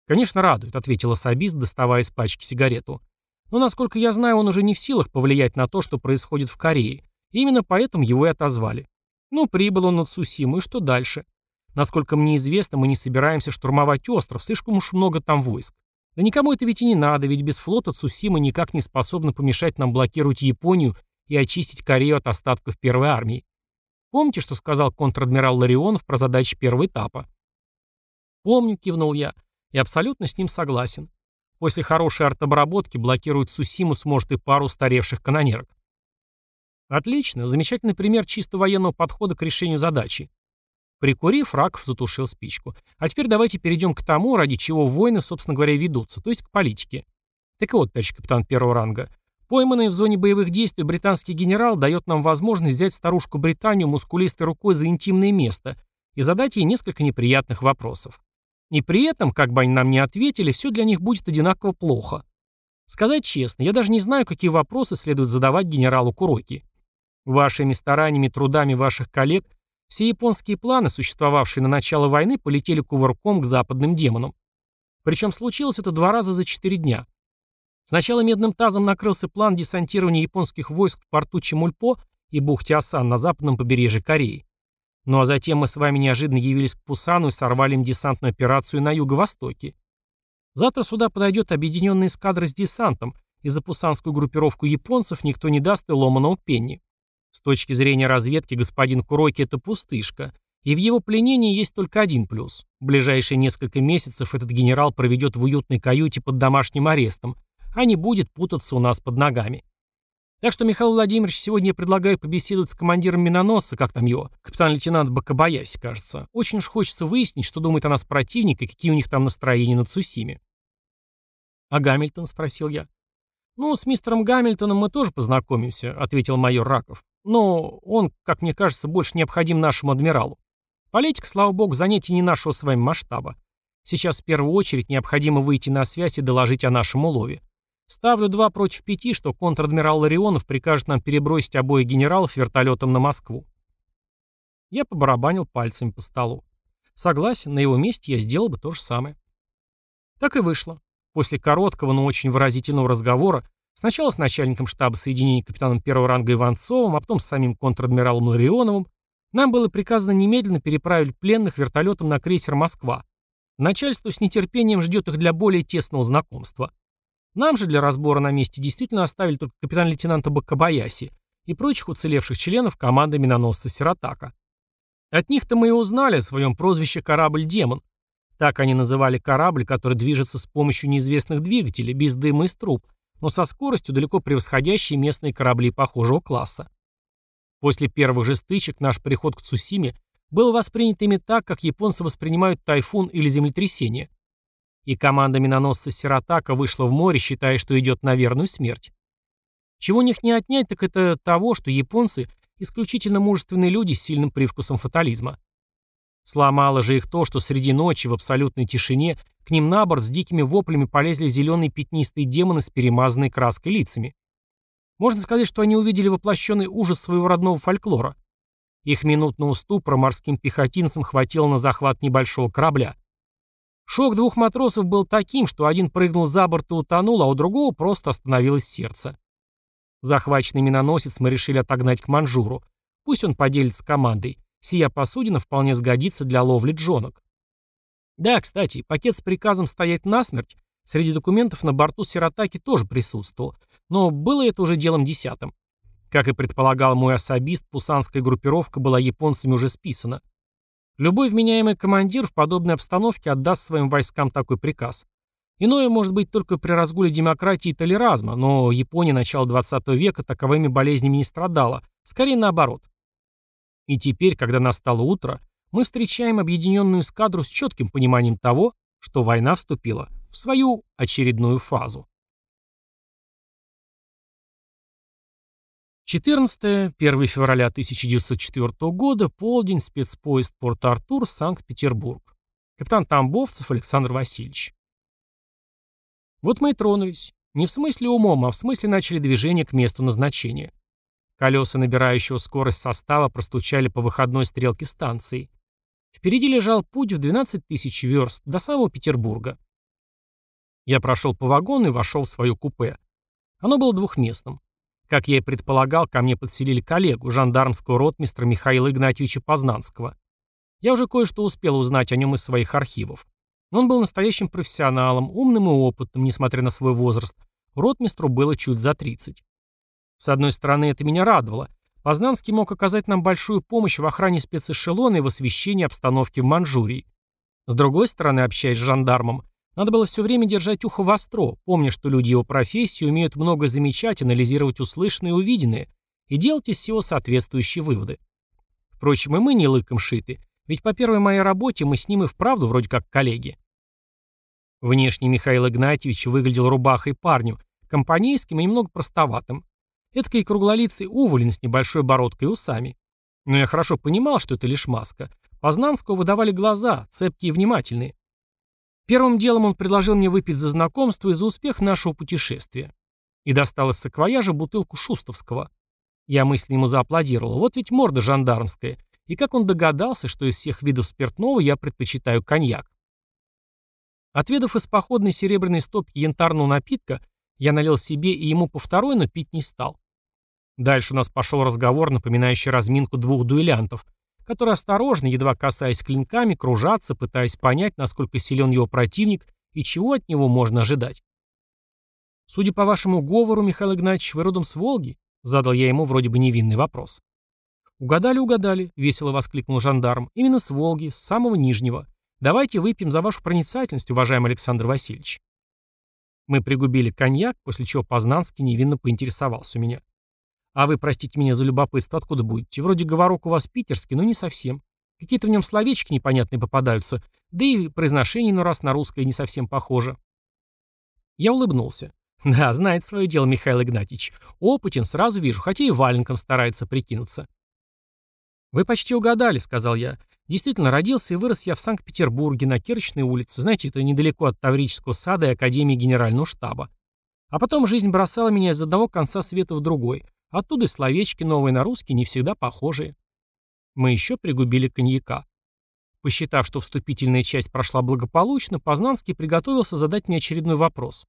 Speaker 1: «Конечно, радует», — ответил особист, доставая из пачки сигарету. «Но, насколько я знаю, он уже не в силах повлиять на то, что происходит в Корее. И именно поэтому его и отозвали. Ну, прибыл он от Сусимы, и что дальше? Насколько мне известно, мы не собираемся штурмовать остров, слишком уж много там войск. Да никому это ведь и не надо, ведь без флота Цусима никак не способна помешать нам блокировать Японию и очистить Корею от остатков первой армии. Помните, что сказал контр-адмирал Ларионов про задачи первого этапа? Помню, кивнул я, и абсолютно с ним согласен. После хорошей артобработки блокировать Сусиму сможет и пару устаревших канонерок. Отлично, замечательный пример чисто военного подхода к решению задачи. Прикурив, Раков затушил спичку. А теперь давайте перейдем к тому, ради чего войны, собственно говоря, ведутся, то есть к политике. Так вот, товарищ капитан первого ранга, пойманный в зоне боевых действий британский генерал дает нам возможность взять старушку Британию мускулистой рукой за интимное место и задать ей несколько неприятных вопросов. И при этом, как бы они нам ни ответили, все для них будет одинаково плохо. Сказать честно, я даже не знаю, какие вопросы следует задавать генералу Куроки. Вашими стараниями, трудами ваших коллег все японские планы, существовавшие на начало войны, полетели кувырком к западным демонам. Причем случилось это два раза за четыре дня. Сначала медным тазом накрылся план десантирования японских войск в порту Чемульпо и бухте Асан на западном побережье Кореи. Ну а затем мы с вами неожиданно явились к Пусану и сорвали им десантную операцию на юго-востоке. Завтра сюда подойдет объединенная эскадра с десантом, и за пусанскую группировку японцев никто не даст и ломаного пенни. С точки зрения разведки господин Куроки это пустышка, и в его пленении есть только один плюс. В ближайшие несколько месяцев этот генерал проведет в уютной каюте под домашним арестом, а не будет путаться у нас под ногами. Так что, Михаил Владимирович, сегодня я предлагаю побеседовать с командиром миноносца, как там его, капитан-лейтенант Бакабаяси, кажется. Очень уж хочется выяснить, что думает о нас противник и какие у них там настроения на Цусиме. «А Гамильтон?» — спросил я. «Ну, с мистером Гамильтоном мы тоже познакомимся», — ответил майор Раков. Но он, как мне кажется, больше необходим нашему адмиралу. Политика, слава богу, занятие не нашего с вами масштаба. Сейчас в первую очередь необходимо выйти на связь и доложить о нашем улове. Ставлю два против пяти, что контр-адмирал Ларионов прикажет нам перебросить обоих генералов вертолетом на Москву. Я побарабанил пальцами по столу. Согласен, на его месте я сделал бы то же самое. Так и вышло. После короткого, но очень выразительного разговора Сначала с начальником штаба соединения капитаном первого ранга Иванцовым, а потом с самим контр-адмиралом Ларионовым, нам было приказано немедленно переправить пленных вертолетом на крейсер «Москва». Начальство с нетерпением ждет их для более тесного знакомства. Нам же для разбора на месте действительно оставили только капитан-лейтенанта Бакабаяси и прочих уцелевших членов команды миноносца Сиротака. От них-то мы и узнали о своем прозвище «Корабль-демон». Так они называли корабль, который движется с помощью неизвестных двигателей, без дыма из труб, но со скоростью, далеко превосходящей местные корабли похожего класса. После первых же стычек наш приход к Цусиме был воспринят ими так, как японцы воспринимают тайфун или землетрясение. И команда миноносца Сиротака вышла в море, считая, что идет на верную смерть. Чего у них не отнять, так это того, что японцы – исключительно мужественные люди с сильным привкусом фатализма. Сломало же их то, что среди ночи в абсолютной тишине к ним на борт с дикими воплями полезли зеленые пятнистые демоны с перемазанной краской лицами. Можно сказать, что они увидели воплощенный ужас своего родного фольклора. Их минутного ступора морским пехотинцам хватило на захват небольшого корабля. Шок двух матросов был таким, что один прыгнул за борт и утонул, а у другого просто остановилось сердце. Захваченный миноносец мы решили отогнать к Манжуру. Пусть он поделится командой. Сия посудина вполне сгодится для ловли джонок. Да, кстати, пакет с приказом стоять насмерть среди документов на борту Сиротаки тоже присутствовал, но было это уже делом десятым. Как и предполагал мой особист, пусанская группировка была японцами уже списана. Любой вменяемый командир в подобной обстановке отдаст своим войскам такой приказ. Иное может быть только при разгуле демократии и толеразма, но Япония начала 20 века таковыми болезнями не страдала, скорее наоборот. И теперь, когда настало утро, мы встречаем объединенную эскадру с четким пониманием того, что война вступила в свою очередную фазу. 14-1 февраля 1904 года, полдень, спецпоезд Порт-Артур, Санкт-Петербург. Капитан Тамбовцев Александр Васильевич. Вот мы и тронулись. Не в смысле умом, а в смысле начали движение к месту назначения. Колеса набирающего скорость состава простучали по выходной стрелке станции. Впереди лежал путь в 12 тысяч верст до самого Петербурга. Я прошел по вагону и вошел в свое купе. Оно было двухместным. Как я и предполагал, ко мне подселили коллегу, жандармского ротмистра Михаила Игнатьевича Познанского. Я уже кое-что успел узнать о нем из своих архивов. Он был настоящим профессионалом, умным и опытным, несмотря на свой возраст. Ротмистру было чуть за 30. С одной стороны, это меня радовало. Познанский мог оказать нам большую помощь в охране спецэшелона и в освещении обстановки в Манчжурии. С другой стороны, общаясь с жандармом, надо было все время держать ухо востро, помня, что люди его профессии умеют много замечать, анализировать услышанное и увиденное и делать из всего соответствующие выводы. Впрочем, и мы не лыком шиты, ведь по первой моей работе мы с ним и вправду вроде как коллеги. Внешне Михаил Игнатьевич выглядел рубахой парнем, компанейским и немного простоватым. Эдакой круглолицый уволень с небольшой бородкой и усами. Но я хорошо понимал, что это лишь маска. Познанского выдавали глаза, цепкие и внимательные. Первым делом он предложил мне выпить за знакомство и за успех нашего путешествия. И достал из саквояжа бутылку шустовского. Я мысленно ему зааплодировал. Вот ведь морда жандармская. И как он догадался, что из всех видов спиртного я предпочитаю коньяк. Отведав из походной серебряной стопки янтарного напитка, я налил себе и ему по второй, но пить не стал. Дальше у нас пошел разговор, напоминающий разминку двух дуэлянтов, которые осторожно, едва касаясь клинками, кружатся, пытаясь понять, насколько силен его противник и чего от него можно ожидать. «Судя по вашему говору, Михаил Игнатьевич, вы родом с Волги?» — задал я ему вроде бы невинный вопрос. «Угадали, угадали», — весело воскликнул жандарм. «Именно с Волги, с самого Нижнего. Давайте выпьем за вашу проницательность, уважаемый Александр Васильевич». Мы пригубили коньяк, после чего Познанский невинно поинтересовался у меня. А вы, простите меня за любопытство, откуда будете? Вроде говорок у вас питерский, но не совсем. Какие-то в нем словечки непонятные попадаются, да и произношение ну раз на русское не совсем похоже. Я улыбнулся. Да, знает свое дело Михаил Игнатьевич. Опытен, сразу вижу, хотя и валенком старается прикинуться. «Вы почти угадали», — сказал я. «Действительно, родился и вырос я в Санкт-Петербурге, на Кирочной улице. Знаете, это недалеко от Таврического сада и Академии Генерального штаба. А потом жизнь бросала меня из одного конца света в другой. Оттуда и словечки новые на русский не всегда похожие. Мы еще пригубили коньяка. Посчитав, что вступительная часть прошла благополучно, Познанский приготовился задать мне очередной вопрос.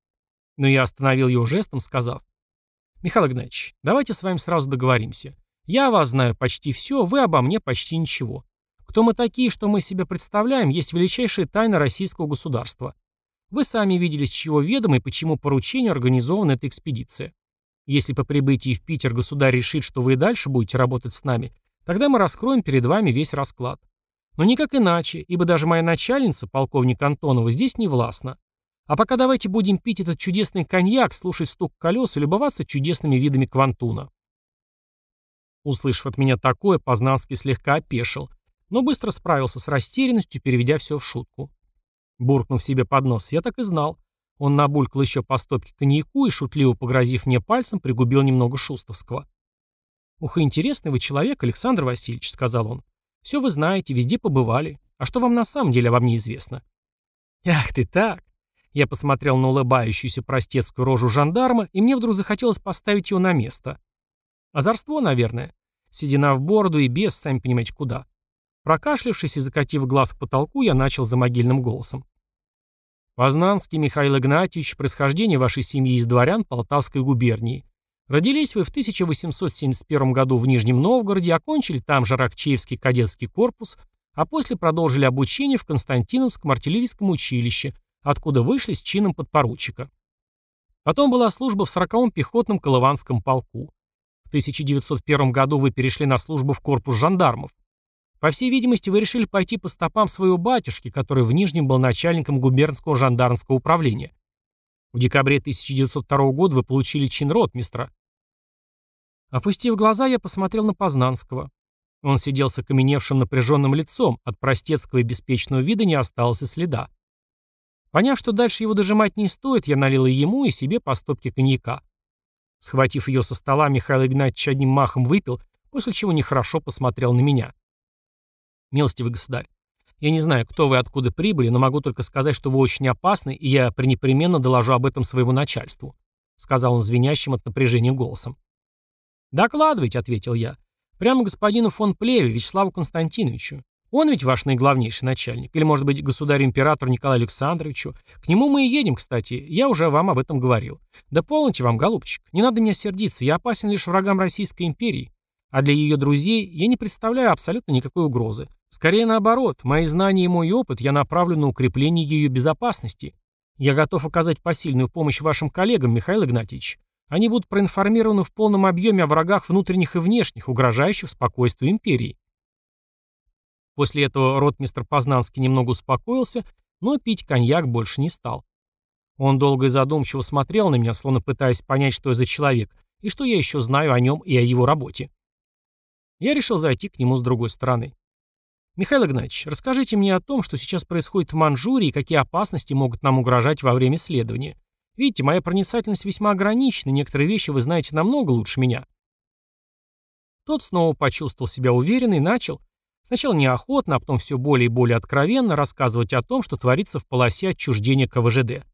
Speaker 1: Но я остановил его жестом, сказав, «Михаил Игнатьевич, давайте с вами сразу договоримся. Я о вас знаю почти все, вы обо мне почти ничего. Кто мы такие, что мы себя представляем, есть величайшая тайна российского государства. Вы сами видели, с чего ведомо и почему поручению организована эта экспедиция. Если по прибытии в Питер государь решит, что вы и дальше будете работать с нами, тогда мы раскроем перед вами весь расклад. Но никак иначе, ибо даже моя начальница, полковник Антонова, здесь не властна. А пока давайте будем пить этот чудесный коньяк, слушать стук колес и любоваться чудесными видами Квантуна. Услышав от меня такое, Познанский слегка опешил, но быстро справился с растерянностью, переведя все в шутку. Буркнув себе под нос, я так и знал. Он набулькал еще по стопке коньяку и, шутливо погрозив мне пальцем, пригубил немного шустовского. «Ух, интересный вы человек, Александр Васильевич», — сказал он. «Все вы знаете, везде побывали. А что вам на самом деле обо мне известно?» «Ах ты так!» Я посмотрел на улыбающуюся простецкую рожу жандарма, и мне вдруг захотелось поставить его на место. Озорство, наверное. Седина в бороду и без, сами понимаете, куда. Прокашлявшись и закатив глаз к потолку, я начал за могильным голосом. Познанский Михаил Игнатьевич, происхождение вашей семьи из дворян Полтавской губернии. Родились вы в 1871 году в Нижнем Новгороде, окончили там же Рокчеевский кадетский корпус, а после продолжили обучение в Константиновском артиллерийском училище, откуда вышли с чином подпоручика. Потом была служба в 40-м пехотном Колыванском полку. В 1901 году вы перешли на службу в корпус жандармов. По всей видимости, вы решили пойти по стопам своего батюшки, который в Нижнем был начальником губернского жандармского управления. В декабре 1902 года вы получили чин ротмистра. Опустив глаза, я посмотрел на Познанского. Он сидел с окаменевшим напряженным лицом, от простецкого и беспечного вида не осталось и следа. Поняв, что дальше его дожимать не стоит, я налил и ему, и себе по стопке коньяка. Схватив ее со стола, Михаил Игнатьевич одним махом выпил, после чего нехорошо посмотрел на меня. «Милостивый государь, я не знаю, кто вы и откуда прибыли, но могу только сказать, что вы очень опасны, и я пренепременно доложу об этом своему начальству», сказал он звенящим от напряжения голосом. «Докладывайте», — ответил я. «Прямо господину фон Плеве, Вячеславу Константиновичу. Он ведь ваш наиглавнейший начальник. Или, может быть, государю-императору Николаю Александровичу. К нему мы и едем, кстати. Я уже вам об этом говорил. Да полноте вам, голубчик. Не надо меня сердиться. Я опасен лишь врагам Российской империи. А для ее друзей я не представляю абсолютно никакой угрозы. Скорее наоборот, мои знания и мой опыт я направлю на укрепление ее безопасности. Я готов оказать посильную помощь вашим коллегам, Михаил Игнатьевич. Они будут проинформированы в полном объеме о врагах внутренних и внешних, угрожающих спокойствию империи. После этого ротмистр Познанский немного успокоился, но пить коньяк больше не стал. Он долго и задумчиво смотрел на меня, словно пытаясь понять, что я за человек, и что я еще знаю о нем и о его работе. Я решил зайти к нему с другой стороны. «Михаил Игнатьевич, расскажите мне о том, что сейчас происходит в Манчжурии и какие опасности могут нам угрожать во время следования. Видите, моя проницательность весьма ограничена, некоторые вещи вы знаете намного лучше меня». Тот снова почувствовал себя уверенно и начал, сначала неохотно, а потом все более и более откровенно, рассказывать о том, что творится в полосе отчуждения КВЖД.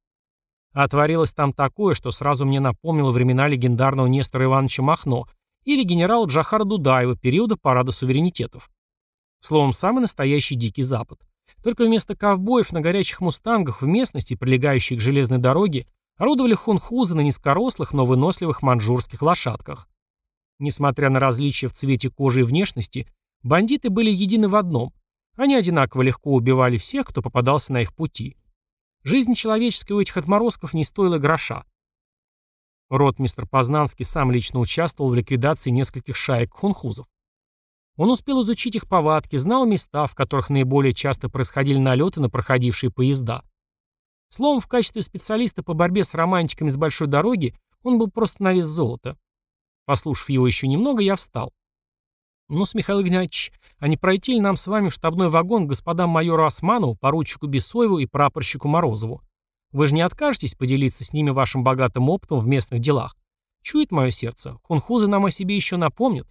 Speaker 1: А творилось там такое, что сразу мне напомнило времена легендарного Нестора Ивановича Махно или генерала Джахара Дудаева периода парада суверенитетов. Словом, самый настоящий Дикий Запад. Только вместо ковбоев на горячих мустангах в местности, прилегающей к железной дороге, орудовали хунхузы на низкорослых, но выносливых манжурских лошадках. Несмотря на различия в цвете кожи и внешности, бандиты были едины в одном. Они одинаково легко убивали всех, кто попадался на их пути. Жизнь человеческая у этих отморозков не стоила гроша. Ротмистр Познанский сам лично участвовал в ликвидации нескольких шаек хунхузов. Он успел изучить их повадки, знал места, в которых наиболее часто происходили налеты на проходившие поезда. Словом, в качестве специалиста по борьбе с романтиками с большой дороги он был просто на вес золота. Послушав его еще немного, я встал. «Ну, с Михаил Игнатьевич, а не пройти ли нам с вами в штабной вагон господам майору Османову, поручику Бесоеву и прапорщику Морозову? Вы же не откажетесь поделиться с ними вашим богатым опытом в местных делах? Чует мое сердце, хунхузы нам о себе еще напомнят».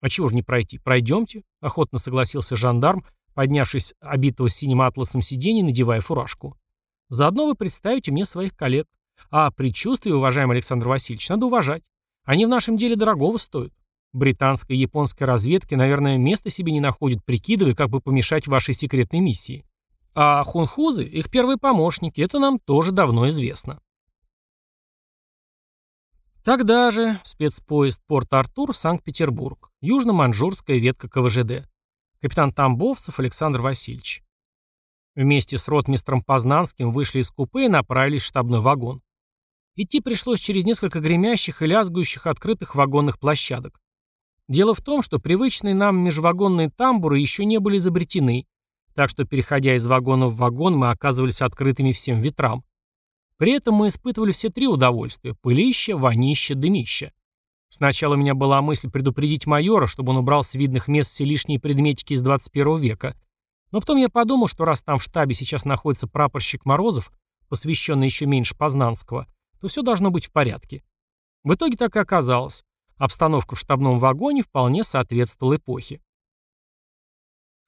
Speaker 1: «А чего же не пройти? Пройдемте», — охотно согласился жандарм, поднявшись обитого синим атласом сиденья, надевая фуражку. «Заодно вы представите мне своих коллег. А предчувствия, уважаемый Александр Васильевич, надо уважать. Они в нашем деле дорогого стоят. Британская и японская разведки, наверное, места себе не находят, прикидывая, как бы помешать вашей секретной миссии. А хунхузы, их первые помощники, это нам тоже давно известно». Тогда же спецпоезд Порт-Артур, Санкт-Петербург, южно-манжурская ветка КВЖД. Капитан Тамбовцев Александр Васильевич. Вместе с ротмистром Познанским вышли из купе и направились в штабной вагон. Идти пришлось через несколько гремящих и лязгающих открытых вагонных площадок. Дело в том, что привычные нам межвагонные тамбуры еще не были изобретены, так что, переходя из вагона в вагон, мы оказывались открытыми всем ветрам. При этом мы испытывали все три удовольствия – пылище, вонище, дымище. Сначала у меня была мысль предупредить майора, чтобы он убрал с видных мест все лишние предметики из 21 века. Но потом я подумал, что раз там в штабе сейчас находится прапорщик Морозов, посвященный еще меньше Познанского, то все должно быть в порядке. В итоге так и оказалось. Обстановка в штабном вагоне вполне соответствовала эпохе.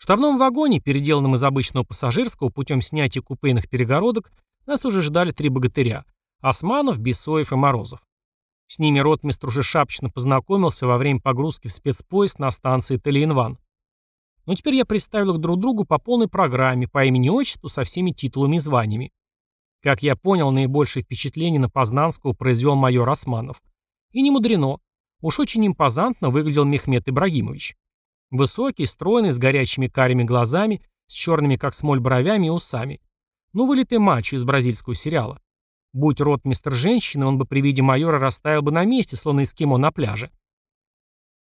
Speaker 1: В штабном вагоне, переделанном из обычного пассажирского путем снятия купейных перегородок, нас уже ждали три богатыря – Османов, Бесоев и Морозов. С ними ротмистр уже шапочно познакомился во время погрузки в спецпоезд на станции Талиенван. Но теперь я представил их друг другу по полной программе, по имени-отчеству, со всеми титулами и званиями. Как я понял, наибольшее впечатление на Познанского произвел майор Османов. И не мудрено. Уж очень импозантно выглядел Мехмед Ибрагимович. Высокий, стройный, с горячими карими глазами, с черными как смоль бровями и усами. Ну, вылитый мачо из бразильского сериала. Будь рот мистер женщины, он бы при виде майора растаял бы на месте, словно эскимо на пляже.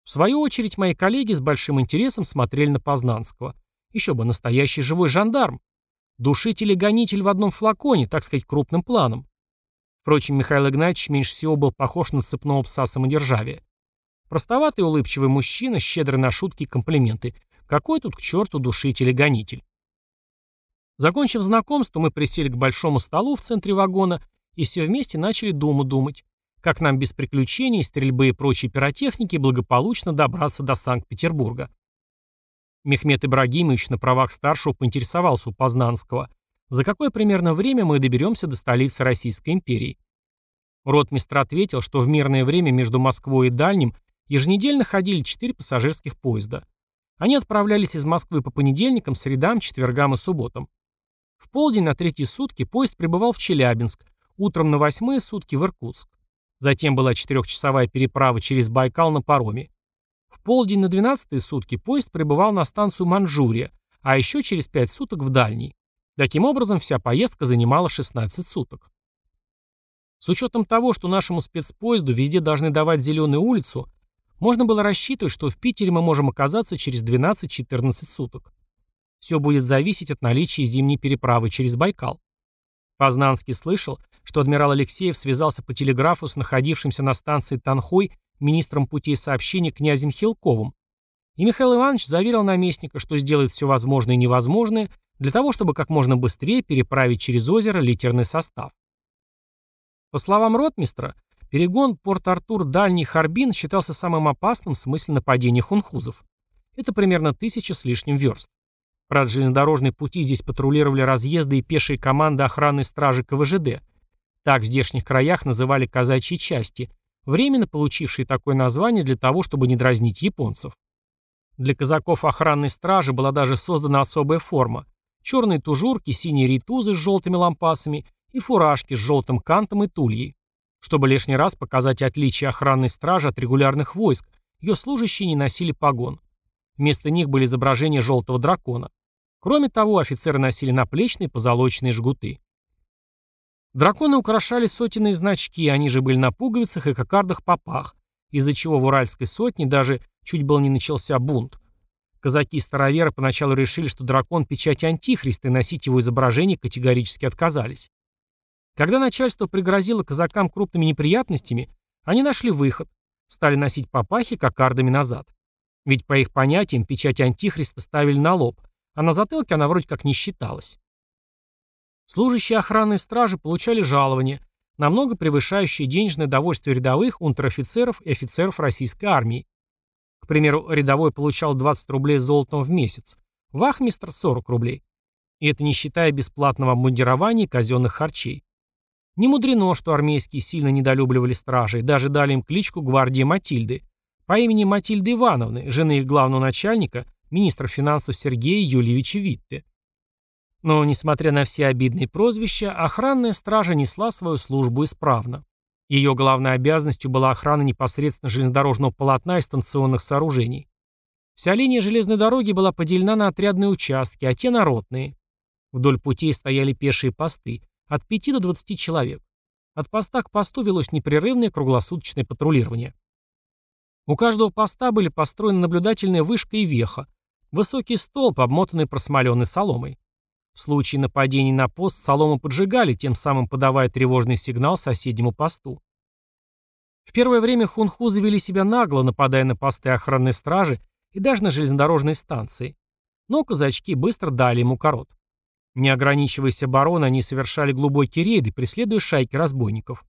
Speaker 1: В свою очередь, мои коллеги с большим интересом смотрели на Познанского. Еще бы, настоящий живой жандарм. Душитель и гонитель в одном флаконе, так сказать, крупным планом. Впрочем, Михаил Игнатьевич меньше всего был похож на цепного пса самодержавия. Простоватый улыбчивый мужчина, щедрый на шутки и комплименты. Какой тут к черту душитель и гонитель? Закончив знакомство, мы присели к большому столу в центре вагона и все вместе начали думу думать, как нам без приключений, стрельбы и прочей пиротехники благополучно добраться до Санкт-Петербурга. Мехмед Ибрагимович на правах старшего поинтересовался у Познанского, за какое примерно время мы доберемся до столицы Российской империи. Ротмистр ответил, что в мирное время между Москвой и Дальним еженедельно ходили четыре пассажирских поезда. Они отправлялись из Москвы по понедельникам, средам, четвергам и субботам. В полдень на третьи сутки поезд прибывал в Челябинск, утром на восьмые сутки в Иркутск. Затем была четырехчасовая переправа через Байкал на пароме. В полдень на двенадцатые сутки поезд прибывал на станцию Манчжурия, а еще через пять суток в дальний. Таким образом, вся поездка занимала 16 суток. С учетом того, что нашему спецпоезду везде должны давать зеленую улицу, можно было рассчитывать, что в Питере мы можем оказаться через 12-14 суток. Все будет зависеть от наличия зимней переправы через Байкал. Познанский слышал, что адмирал Алексеев связался по телеграфу с находившимся на станции Танхой министром путей сообщения князем Хилковым. И Михаил Иванович заверил наместника, что сделает все возможное и невозможное для того, чтобы как можно быстрее переправить через озеро литерный состав. По словам ротмистра, перегон Порт-Артур-Дальний Харбин считался самым опасным в смысле нападения хунхузов. Это примерно тысяча с лишним верст. Правда, железнодорожные пути здесь патрулировали разъезды и пешие команды охранной стражи КВЖД. Так в здешних краях называли казачьи части, временно получившие такое название для того, чтобы не дразнить японцев. Для казаков охранной стражи была даже создана особая форма. Черные тужурки, синие ритузы с желтыми лампасами и фуражки с желтым кантом и тульей. Чтобы лишний раз показать отличие охранной стражи от регулярных войск, ее служащие не носили погон. Вместо них были изображения желтого дракона. Кроме того, офицеры носили наплечные позолоченные жгуты. Драконы украшали сотенные значки, они же были на пуговицах и кокардах-попах, из-за чего в Уральской сотне даже чуть был не начался бунт. Казаки-староверы поначалу решили, что дракон – печать антихриста, и носить его изображение категорически отказались. Когда начальство пригрозило казакам крупными неприятностями, они нашли выход, стали носить попахи кокардами назад. Ведь по их понятиям печать антихриста ставили на лоб, а на затылке она вроде как не считалась. Служащие охранной стражи получали жалование, намного превышающее денежное довольствие рядовых, унтер-офицеров и офицеров российской армии. К примеру, рядовой получал 20 рублей золотом в месяц, вахмистр – 40 рублей. И это не считая бесплатного обмундирования и казенных харчей. Не мудрено, что армейские сильно недолюбливали стражей, даже дали им кличку гвардии Матильды, по имени Матильды Ивановны, жены их главного начальника, министра финансов Сергея Юльевича Витте. Но, несмотря на все обидные прозвища, охранная стража несла свою службу исправно. Ее главной обязанностью была охрана непосредственно железнодорожного полотна и станционных сооружений. Вся линия железной дороги была поделена на отрядные участки, а те народные. Вдоль путей стояли пешие посты, от 5 до 20 человек. От поста к посту велось непрерывное круглосуточное патрулирование. У каждого поста были построены наблюдательная вышка и веха, Высокий столб, обмотанный просмоленной соломой. В случае нападений на пост солому поджигали, тем самым подавая тревожный сигнал соседнему посту. В первое время хунхузы вели себя нагло, нападая на посты охранной стражи и даже на железнодорожные станции. Но казачки быстро дали ему корот. Не ограничиваясь обороной, они совершали глубокие рейды, преследуя шайки разбойников.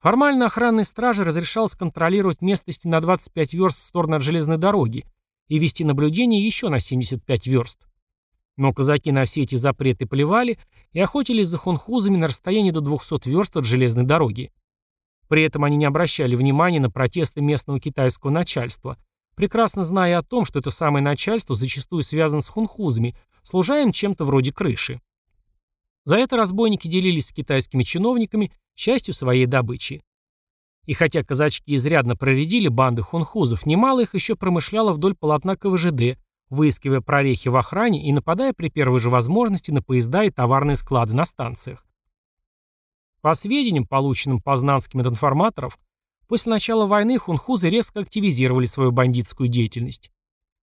Speaker 1: Формально охранной страже разрешалось контролировать местности на 25 верст в сторону от железной дороги, и вести наблюдение еще на 75 верст. Но казаки на все эти запреты плевали и охотились за хунхузами на расстоянии до 200 верст от железной дороги. При этом они не обращали внимания на протесты местного китайского начальства, прекрасно зная о том, что это самое начальство зачастую связано с хунхузами, служа им чем-то вроде крыши. За это разбойники делились с китайскими чиновниками частью своей добычи. И хотя казачки изрядно проредили банды хунхузов, немало их еще промышляло вдоль полотна КВЖД, выискивая прорехи в охране и нападая при первой же возможности на поезда и товарные склады на станциях. По сведениям, полученным познанским от информаторов, после начала войны хунхузы резко активизировали свою бандитскую деятельность.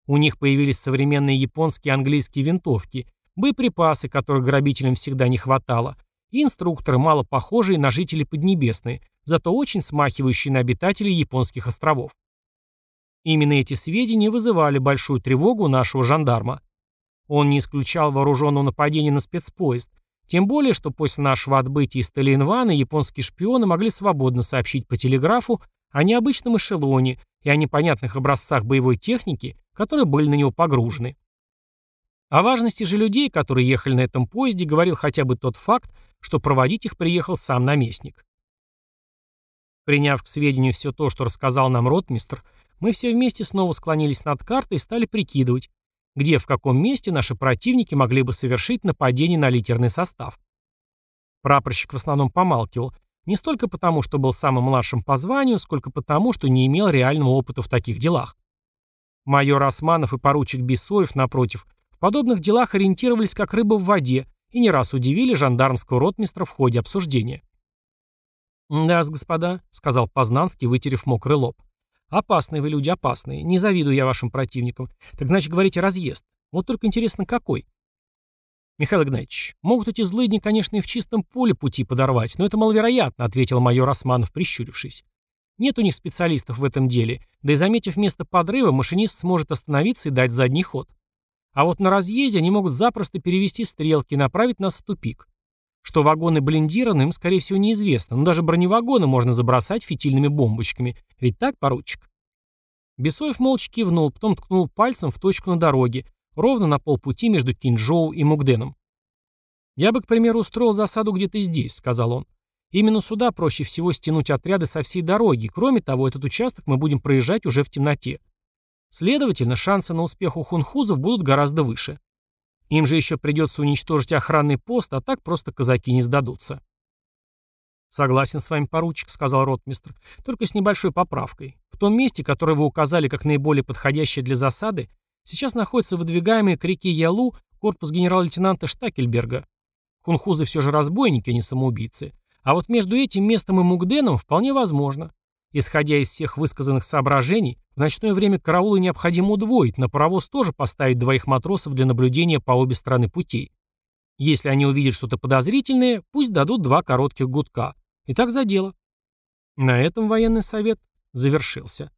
Speaker 1: У них появились современные японские и английские винтовки, боеприпасы, которых грабителям всегда не хватало, и инструкторы, мало похожие на жителей Поднебесной, зато очень смахивающие на обитателей японских островов. Именно эти сведения вызывали большую тревогу нашего жандарма. Он не исключал вооруженного нападения на спецпоезд, тем более, что после нашего отбытия из Талиенвана японские шпионы могли свободно сообщить по телеграфу о необычном эшелоне и о непонятных образцах боевой техники, которые были на него погружены. О важности же людей, которые ехали на этом поезде, говорил хотя бы тот факт, что проводить их приехал сам наместник. Приняв к сведению все то, что рассказал нам ротмистр, мы все вместе снова склонились над картой и стали прикидывать, где в каком месте наши противники могли бы совершить нападение на литерный состав. Прапорщик в основном помалкивал, не столько потому, что был самым младшим по званию, сколько потому, что не имел реального опыта в таких делах. Майор Османов и поручик Бесоев, напротив, в подобных делах ориентировались как рыба в воде и не раз удивили жандармского ротмистра в ходе обсуждения. да господа», — сказал Познанский, вытерев мокрый лоб. «Опасные вы люди, опасные. Не завидую я вашим противникам. Так значит, говорите, разъезд. Вот только интересно, какой?» «Михаил Игнатьевич, могут эти злыдни, конечно, и в чистом поле пути подорвать, но это маловероятно», — ответил майор Османов, прищурившись. «Нет у них специалистов в этом деле, да и заметив место подрыва, машинист сможет остановиться и дать задний ход. А вот на разъезде они могут запросто перевести стрелки и направить нас в тупик. Что вагоны блиндированы, им, скорее всего, неизвестно, но даже броневагоны можно забросать фитильными бомбочками. Ведь так, поручик? Бесоев молча кивнул, потом ткнул пальцем в точку на дороге, ровно на полпути между Кинджоу и Мугденом. «Я бы, к примеру, устроил засаду где-то здесь», — сказал он. «Именно сюда проще всего стянуть отряды со всей дороги. Кроме того, этот участок мы будем проезжать уже в темноте. Следовательно, шансы на успех у хунхузов будут гораздо выше. Им же еще придется уничтожить охранный пост, а так просто казаки не сдадутся. «Согласен с вами, поручик», — сказал ротмистр, — «только с небольшой поправкой. В том месте, которое вы указали как наиболее подходящее для засады, сейчас находится выдвигаемый к реке Ялу корпус генерал-лейтенанта Штакельберга. Хунхузы все же разбойники, а не самоубийцы. А вот между этим местом и Мугденом вполне возможно. Исходя из всех высказанных соображений, в ночное время караулы необходимо удвоить, на паровоз тоже поставить двоих матросов для наблюдения по обе стороны путей. Если они увидят что-то подозрительное, пусть дадут два коротких гудка. И так за дело. На этом военный совет завершился.